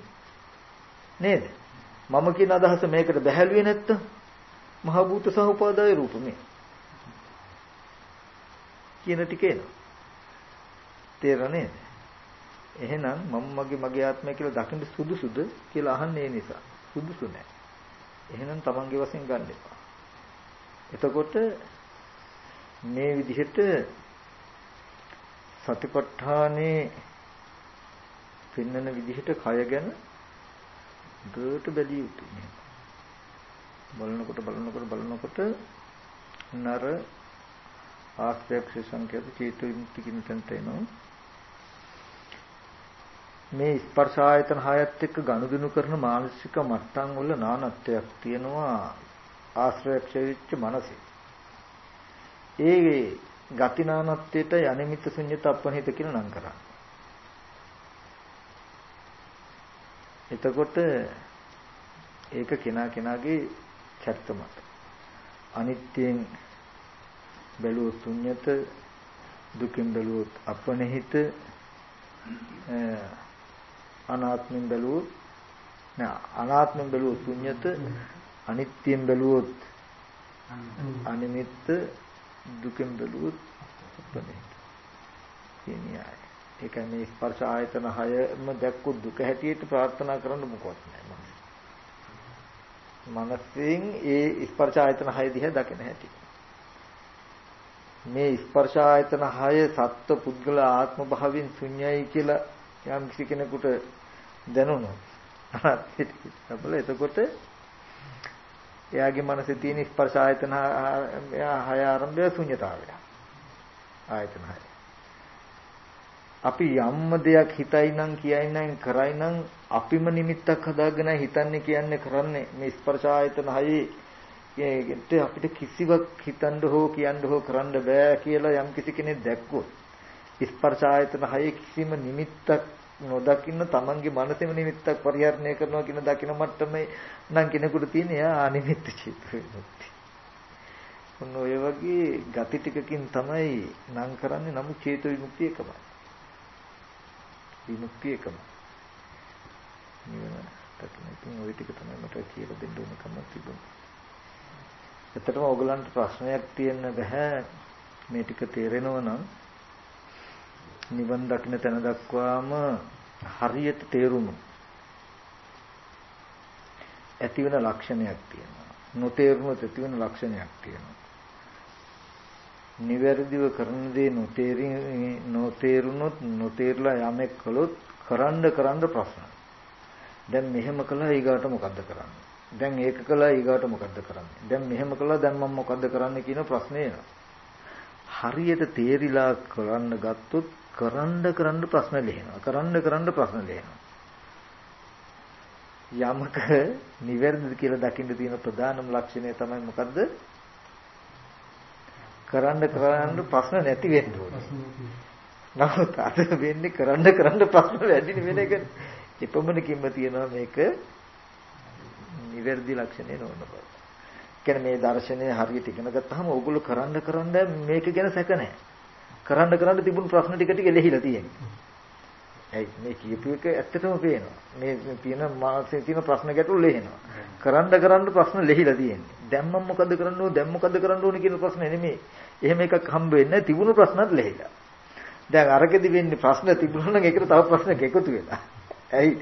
නේද? මම කියන අදහස මේකට බැහැලුවේ නැත්තම් මහ භූත සහ උපාදාය රූප මේ. කියන ටික එනවා. තේරෙන්නේ එහෙනම් මම මගේ මගේ ආත්මය කියලා දකින්න සුදුසුද කියලා අහන්නේ ඒ නිසා. සුදුසු නැහැ. එහෙනම් තමන්ගේ වශයෙන් ගන්න එපා. එතකොට මේ විදිහට සතිපට්ඨානේ පෙන්වන විදිහට කය ගැන දුරට බැලිය යුතුයි. බලනකොට බලනකොට බලනකොට නර ආස්ත්‍යක්ෂ සංකේත චේතු විමුක්ති කියන තැනට එනවා. මේ ස්පර්ශ ආයතන හයත් එක්ක ගනුදෙනු කරන මානසික මට්ටම් වල නානත්වයක් තියෙනවා ආශ්‍රයක්ෂ වෙච්ච මනසේ. ඒ ගතිනානත්වයට යනිමිත් ශුන්්‍යත අපනිත කියලා නම් කරා. එතකොට ඒක කෙනා කෙනාගේ චර්ත මත. අනිත්‍යයෙන් බැලුවොත් ශුන්්‍යත දුකින් බැලුවොත් අපනිහිත අනාත්මෙන් බැලුවොත් නෑ අනාත්මෙන් බැලුවොත් ශුන්්‍යත අනිත්‍යයෙන් බැලුවොත් අනිමිත්ත දුකෙන් බැලුවොත් උපනේ කියන න්‍යාය. ඒ කියන්නේ ස්පර්ශ ආයතන හයම දැක්කොත් දුක හැටියට ප්‍රාර්ථනා කරන්න මොකවත් නැහැ. මනසෙන් ඒ ස්පර්ශ ආයතන හය දිහා දකින හැටි. මේ ස්පර්ශ ආයතන හය සත්ත්ව පුද්ගල ආත්ම භාවයෙන් ශුන්‍යයි කියලා යම් කිසි කෙනෙකුට දැනුණොත් අනත් එතකොට එයාගේ මනසේ තියෙන ස්පර්ශ ආයතන හය ආරම්භය ශුන්‍යතාවය. ආයතන හය. අපි යම්ම දෙයක් හිතයි නම් කියයි නම් කරයි නම් අපිම නිමිත්තක් හදාගෙන හිතන්නේ කියන්නේ කරන්නේ මේ ස්පර්ශ ආයතන හයේ ඒකට අපිට කිසිවක් හිතන්න හෝ කියන්න හෝ කරන්න බෑ කියලා යම් කිසි කෙනෙක් දැක්කොත් ස්පර්ශ ආයතන හයේ කිසිම නිමිත්තක් නොදකින්න තමන්ගේ මනසෙම නිමිත්තක් පරිහරණය කරනවා කියන දකින මට්ටමේ නම් කෙනෙකුට තියෙන එයා අනිමිත්ත චේත විමුක්ති. ඔන්න ඔය වගේ ගති ටිකකින් තමයි නම් කරන්නේ නමුත් චේත විමුක්තිය එකමයි. විමුක්තිය එකමයි. නිවන දකින්න ඉතින් ওই ටික තමයි මට කියලා දෙන්න ඕන කම තිබුණේ. එතටම ඕගලන්ට ප්‍රශ්නයක් තියෙන්න බෑ. මේ ටික තේරෙනවා නම් නිවන් දකින්න තැන දක්වාම හරියට තේරුණු. ඇති වෙන ලක්ෂණයක් තියෙනවා. නොතේරුණොත් ඇති වෙන ලක්ෂණයක් තියෙනවා. නිවැරදිව කරන දේ නොතේරි නොතේරුණොත් නොතේරලා යමෙක් කළොත් කරන්න කරන්න ප්‍රශ්න දැන් මෙහෙම කළා ඊගාට මොකද්ද කරන්නේ දැන් ඒක කළා ඊගාට මොකද්ද කරන්නේ? දැන් මෙහෙම කළා දැන් මම මොකද්ද කරන්නේ කියන ප්‍රශ්නේ එනවා. හරියට තේරිලා කරන්න ගත්තොත් කරන්න කරන්න ප්‍රශ්න ලෙහෙනවා. කරන්න කරන්න ප්‍රශ්න ලෙහෙනවා. යමක නිවැරදිද කියලා දකින්න තියෙන ප්‍රධානම ලක්ෂණය තමයි මොකද්ද? කරන්න කරන්න ප්‍රශ්න නැති වෙන්න ඕනේ. නමුත් අද වෙන්නේ කරන්න කරන්න ප්‍රශ්න වැඩි වෙන එක. එපමණකින්ම තියෙනවා මේක නිවැරදි ලක්ෂණය නොවන බව. කියන්නේ මේ දර්ශනය හරියට ඉගෙන ගත්තාම ඕගොල්ලෝ කරන්න කරන්න මේක ගැන සැක නැහැ. කරන්න කරන්න තිබුණු ප්‍රශ්න ටික ටික ලෙහිලා තියෙනවා. ඇයි මේ කියපු එක ඇත්තටම පේනවා. මේ තියෙන මානසික තියෙන ප්‍රශ්න ගැටළු ලෙහෙනවා. කරන්න කරන්න ප්‍රශ්න ලෙහිලා තියෙන්නේ. දැන් මම මොකද කරන්න ඕන දැන් මොකද කරන්න ඕන කියන ප්‍රශ්න නෙමෙයි. එහෙම එකක් හම්බ වෙන්නේ තිබුණු ප්‍රශ්නත් ලෙහිලා. දැන් අරකෙදි වෙන්නේ ප්‍රශ්න තිබුණා නම් ඒකට තව ප්‍රශ්නයක් එකතු වෙලා. ඇයි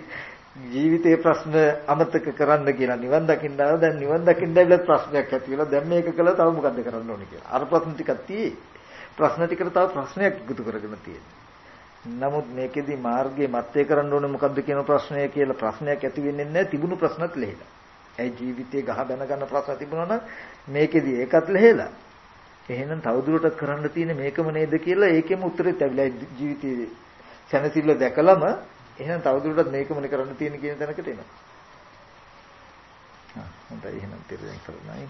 ජීවිතේ ප්‍රශ්න අමතක කරන්න කියලා නිවන් දකින්න ආව දැන් නිවන් දකින්න ඇවිල්ලා ප්‍රශ්නයක් ඇති වෙලා දැන් මේක කළා තව මොකද්ද කරන්න ඕනේ කියලා. අර ප්‍රශ්න ටිකක් තියෙයි. ප්‍රශ්න ටිකට තව ප්‍රශ්නයක් එකතු කරගෙන තියෙනවා. නමුත් මේකෙදි මාර්ගයේ මැත්තේ කරන්න ඕනේ මොකද්ද කියන ප්‍රශ්නය කියලා ප්‍රශ්නයක් ඇති වෙන්නේ නැහැ තිබුණු ප්‍රශ්නත් ලෙහෙලා. ඒ ජීවිතේ ගහ බැන ගන්න ප්‍රශ්න තිබුණා නම් මේකෙදි ඒකත් ලෙහෙලා. එහෙනම් තවදුරටත් කරන්න තියෙන්නේ මේකම නේද කියලා ඒකෙම උත්තරෙත් ඇවිල්ලා ජීවිතේ සැනසෙල්ල දැකලම එහෙනම් තවදුරටත් මේකමනේ කරන්න තියෙන කියන තැනකට එනවා. හා හොඳයි එහෙනම් තේරුම් ගන්නයි.